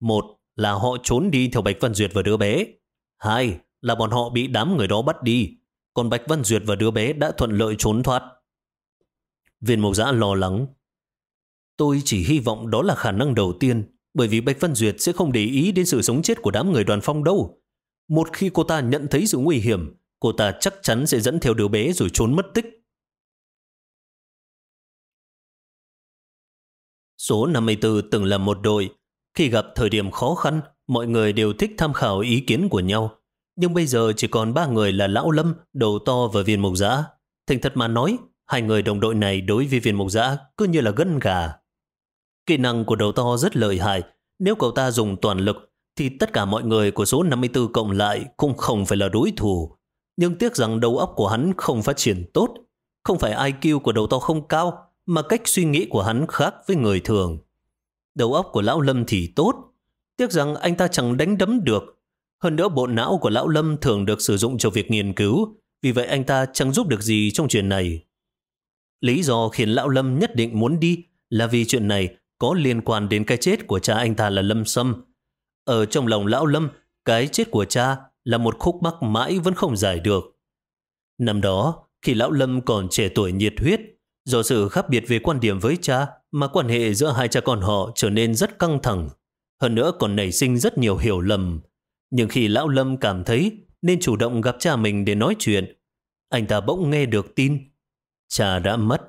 Một là họ trốn đi theo Bạch văn Duyệt và đứa bé. Hai là bọn họ bị đám người đó bắt đi, còn Bạch văn Duyệt và đứa bé đã thuận lợi trốn thoát. Viên mộc giã lo lắng. Tôi chỉ hy vọng đó là khả năng đầu tiên, bởi vì Bạch văn Duyệt sẽ không để ý đến sự sống chết của đám người đoàn phong đâu. Một khi cô ta nhận thấy sự nguy hiểm, cô ta chắc chắn sẽ dẫn theo đứa bé rồi trốn mất tích. Số 54 từng là một đội. Khi gặp thời điểm khó khăn, mọi người đều thích tham khảo ý kiến của nhau. Nhưng bây giờ chỉ còn ba người là Lão Lâm, Đầu To và Viên mộc Giã. Thành thật mà nói, hai người đồng đội này đối với Viên mộc Giã cứ như là gân gà. Kỹ năng của Đầu To rất lợi hại. Nếu cậu ta dùng toàn lực, thì tất cả mọi người của số 54 cộng lại cũng không phải là đối thủ. Nhưng tiếc rằng đầu óc của hắn không phát triển tốt. Không phải IQ của đầu to không cao, mà cách suy nghĩ của hắn khác với người thường. Đầu óc của Lão Lâm thì tốt, tiếc rằng anh ta chẳng đánh đấm được. Hơn nữa bộ não của Lão Lâm thường được sử dụng cho việc nghiên cứu, vì vậy anh ta chẳng giúp được gì trong chuyện này. Lý do khiến Lão Lâm nhất định muốn đi là vì chuyện này có liên quan đến cái chết của cha anh ta là Lâm Sâm. Ở trong lòng Lão Lâm, cái chết của cha là một khúc mắc mãi vẫn không giải được. Năm đó, khi Lão Lâm còn trẻ tuổi nhiệt huyết, Do sự khác biệt về quan điểm với cha mà quan hệ giữa hai cha con họ trở nên rất căng thẳng. Hơn nữa còn nảy sinh rất nhiều hiểu lầm. Nhưng khi Lão Lâm cảm thấy nên chủ động gặp cha mình để nói chuyện, anh ta bỗng nghe được tin cha đã mất.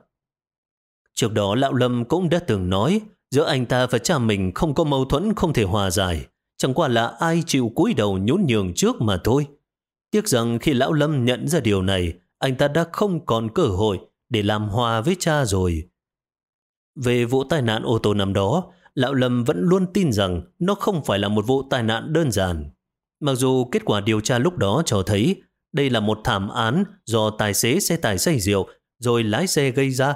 Trước đó Lão Lâm cũng đã từng nói giữa anh ta và cha mình không có mâu thuẫn không thể hòa giải, chẳng qua là ai chịu cúi đầu nhún nhường trước mà thôi. Tiếc rằng khi Lão Lâm nhận ra điều này, anh ta đã không còn cơ hội để làm hòa với cha rồi. Về vụ tai nạn ô tô năm đó, Lão Lâm vẫn luôn tin rằng nó không phải là một vụ tai nạn đơn giản. Mặc dù kết quả điều tra lúc đó cho thấy đây là một thảm án do tài xế xe tải say rượu rồi lái xe gây ra.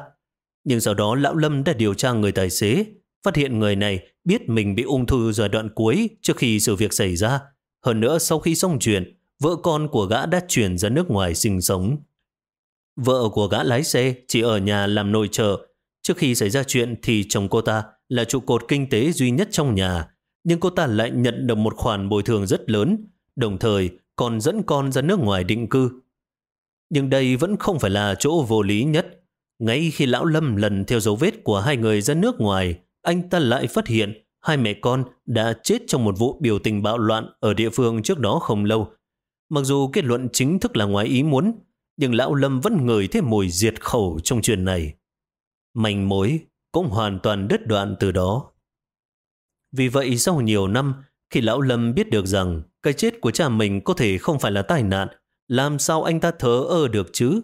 Nhưng sau đó Lão Lâm đã điều tra người tài xế, phát hiện người này biết mình bị ung thư giai đoạn cuối trước khi sự việc xảy ra. Hơn nữa sau khi xong chuyện, vợ con của gã đã chuyển ra nước ngoài sinh sống. Vợ của gã lái xe chỉ ở nhà làm nội trợ. Trước khi xảy ra chuyện thì chồng cô ta là trụ cột kinh tế duy nhất trong nhà. Nhưng cô ta lại nhận được một khoản bồi thường rất lớn, đồng thời còn dẫn con ra nước ngoài định cư. Nhưng đây vẫn không phải là chỗ vô lý nhất. Ngay khi lão Lâm lần theo dấu vết của hai người ra nước ngoài, anh ta lại phát hiện hai mẹ con đã chết trong một vụ biểu tình bạo loạn ở địa phương trước đó không lâu. Mặc dù kết luận chính thức là ngoài ý muốn, nhưng Lão Lâm vẫn ngửi thấy mùi diệt khẩu trong chuyện này. Manh mối cũng hoàn toàn đứt đoạn từ đó. Vì vậy sau nhiều năm, khi Lão Lâm biết được rằng cái chết của cha mình có thể không phải là tai nạn, làm sao anh ta thở ơ được chứ?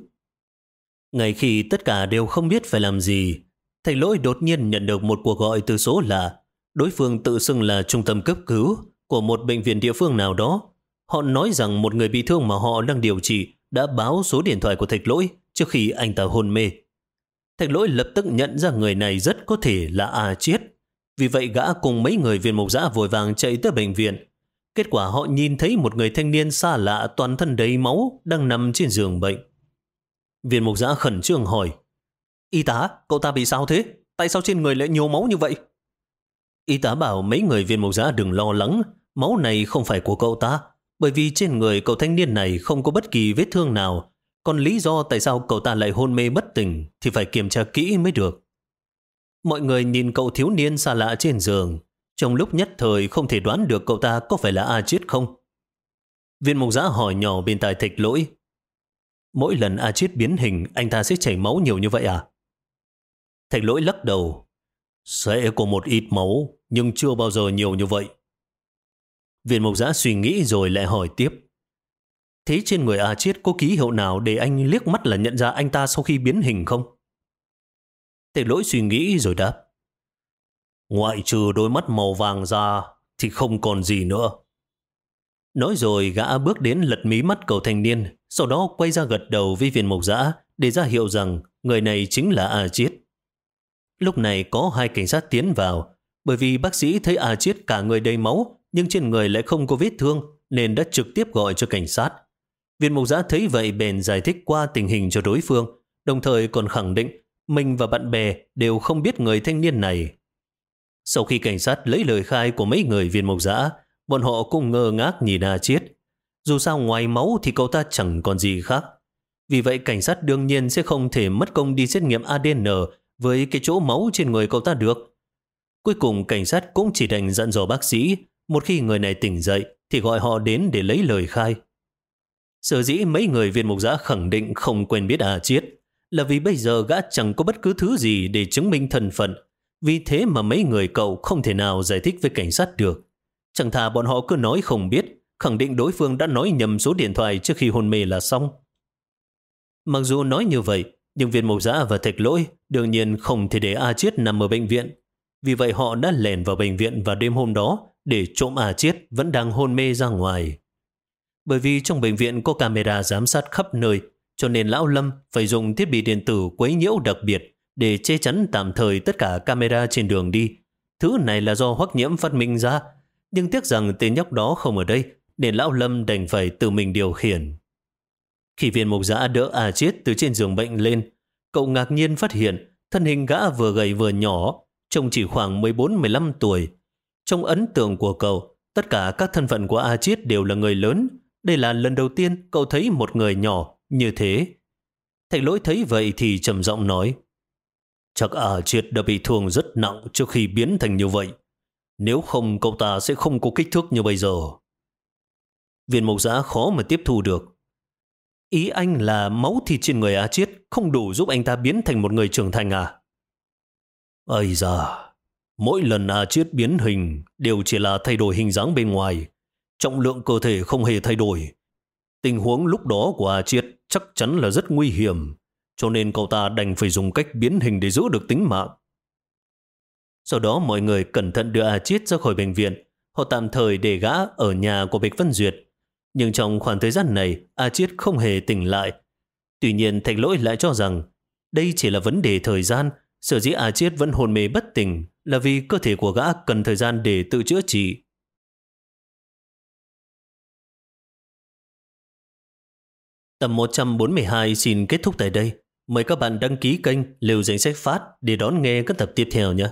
Ngày khi tất cả đều không biết phải làm gì, thầy lỗi đột nhiên nhận được một cuộc gọi từ số lạ. Đối phương tự xưng là trung tâm cấp cứu của một bệnh viện địa phương nào đó. Họ nói rằng một người bị thương mà họ đang điều trị đã báo số điện thoại của thạch lỗi trước khi anh ta hôn mê. Thạch lỗi lập tức nhận ra người này rất có thể là A Chiết. Vì vậy gã cùng mấy người viên mục giã vội vàng chạy tới bệnh viện. Kết quả họ nhìn thấy một người thanh niên xa lạ toàn thân đầy máu đang nằm trên giường bệnh. Viên mục giã khẩn trương hỏi Y tá, cậu ta bị sao thế? Tại sao trên người lại nhiều máu như vậy? Y tá bảo mấy người viên mục giã đừng lo lắng máu này không phải của cậu ta, bởi vì trên người cậu thanh niên này không có bất kỳ vết thương nào. Còn lý do tại sao cậu ta lại hôn mê bất tỉnh thì phải kiểm tra kỹ mới được. Mọi người nhìn cậu thiếu niên xa lạ trên giường, trong lúc nhất thời không thể đoán được cậu ta có phải là A Chiết không. Viên mục giã hỏi nhỏ bên tai thạch lỗi. Mỗi lần A Chiết biến hình, anh ta sẽ chảy máu nhiều như vậy à? Thạch lỗi lắc đầu. Sẽ có một ít máu, nhưng chưa bao giờ nhiều như vậy. Viện Mộc giã suy nghĩ rồi lại hỏi tiếp. Thế trên người A Chiết có ký hiệu nào để anh liếc mắt là nhận ra anh ta sau khi biến hình không? Tề lỗi suy nghĩ rồi đáp. Ngoại trừ đôi mắt màu vàng ra thì không còn gì nữa. Nói rồi gã bước đến lật mí mắt cầu thanh niên, sau đó quay ra gật đầu với viên mộc giã để ra hiệu rằng người này chính là A Chiết. Lúc này có hai cảnh sát tiến vào, bởi vì bác sĩ thấy A Chiết cả người đầy máu nhưng trên người lại không có vết thương nên đã trực tiếp gọi cho cảnh sát. Viên mục giã thấy vậy bèn giải thích qua tình hình cho đối phương, đồng thời còn khẳng định mình và bạn bè đều không biết người thanh niên này. Sau khi cảnh sát lấy lời khai của mấy người viên mộc giã, bọn họ cũng ngơ ngác nhìn A Chiết. Dù sao ngoài máu thì cậu ta chẳng còn gì khác. Vì vậy cảnh sát đương nhiên sẽ không thể mất công đi xét nghiệm ADN với cái chỗ máu trên người cậu ta được. Cuối cùng cảnh sát cũng chỉ đành dặn dò bác sĩ một khi người này tỉnh dậy thì gọi họ đến để lấy lời khai. Sở dĩ mấy người viên mục giã khẳng định không quen biết A Chiết là vì bây giờ gã chẳng có bất cứ thứ gì để chứng minh thân phận. Vì thế mà mấy người cậu không thể nào giải thích với cảnh sát được. Chẳng thà bọn họ cứ nói không biết, khẳng định đối phương đã nói nhầm số điện thoại trước khi hôn mê là xong. Mặc dù nói như vậy, nhưng viên mộc giã và thạch lỗi đương nhiên không thể để A Chiết nằm ở bệnh viện. Vì vậy họ đã lèn vào bệnh viện vào đêm hôm đó để trộm à Chiết vẫn đang hôn mê ra ngoài. Bởi vì trong bệnh viện có camera giám sát khắp nơi, cho nên Lão Lâm phải dùng thiết bị điện tử quấy nhiễu đặc biệt để che chắn tạm thời tất cả camera trên đường đi. Thứ này là do hoắc nhiễm phát minh ra, nhưng tiếc rằng tên nhóc đó không ở đây, nên Lão Lâm đành phải tự mình điều khiển. Khi viên mục giã đỡ à Chiết từ trên giường bệnh lên, cậu ngạc nhiên phát hiện thân hình gã vừa gầy vừa nhỏ, trông chỉ khoảng 14-15 tuổi. Trong ấn tượng của cậu, tất cả các thân phận của A Chiết đều là người lớn. Đây là lần đầu tiên cậu thấy một người nhỏ như thế. Thạch lỗi thấy vậy thì trầm giọng nói, chắc A Chiết đã bị thương rất nặng trước khi biến thành như vậy. Nếu không cậu ta sẽ không có kích thước như bây giờ. Viên mộc giã khó mà tiếp thu được. Ý anh là máu thịt trên người A Chiết không đủ giúp anh ta biến thành một người trưởng thành à? Ây da, mỗi lần A Chiết biến hình đều chỉ là thay đổi hình dáng bên ngoài. Trọng lượng cơ thể không hề thay đổi. Tình huống lúc đó của A Chiết chắc chắn là rất nguy hiểm, cho nên cậu ta đành phải dùng cách biến hình để giữ được tính mạng. Sau đó mọi người cẩn thận đưa A Chiết ra khỏi bệnh viện. Họ tạm thời để gã ở nhà của Bạch Vân Duyệt. Nhưng trong khoảng thời gian này, A Chiết không hề tỉnh lại. Tuy nhiên Thạch Lỗi lại cho rằng đây chỉ là vấn đề thời gian. Sở dĩ A Chiết vẫn hồn mê bất tỉnh là vì cơ thể của gã cần thời gian để tự chữa trị. Tập 142 xin kết thúc tại đây. Mời các bạn đăng ký kênh Liều Danh Sách Phát để đón nghe các tập tiếp theo nhé.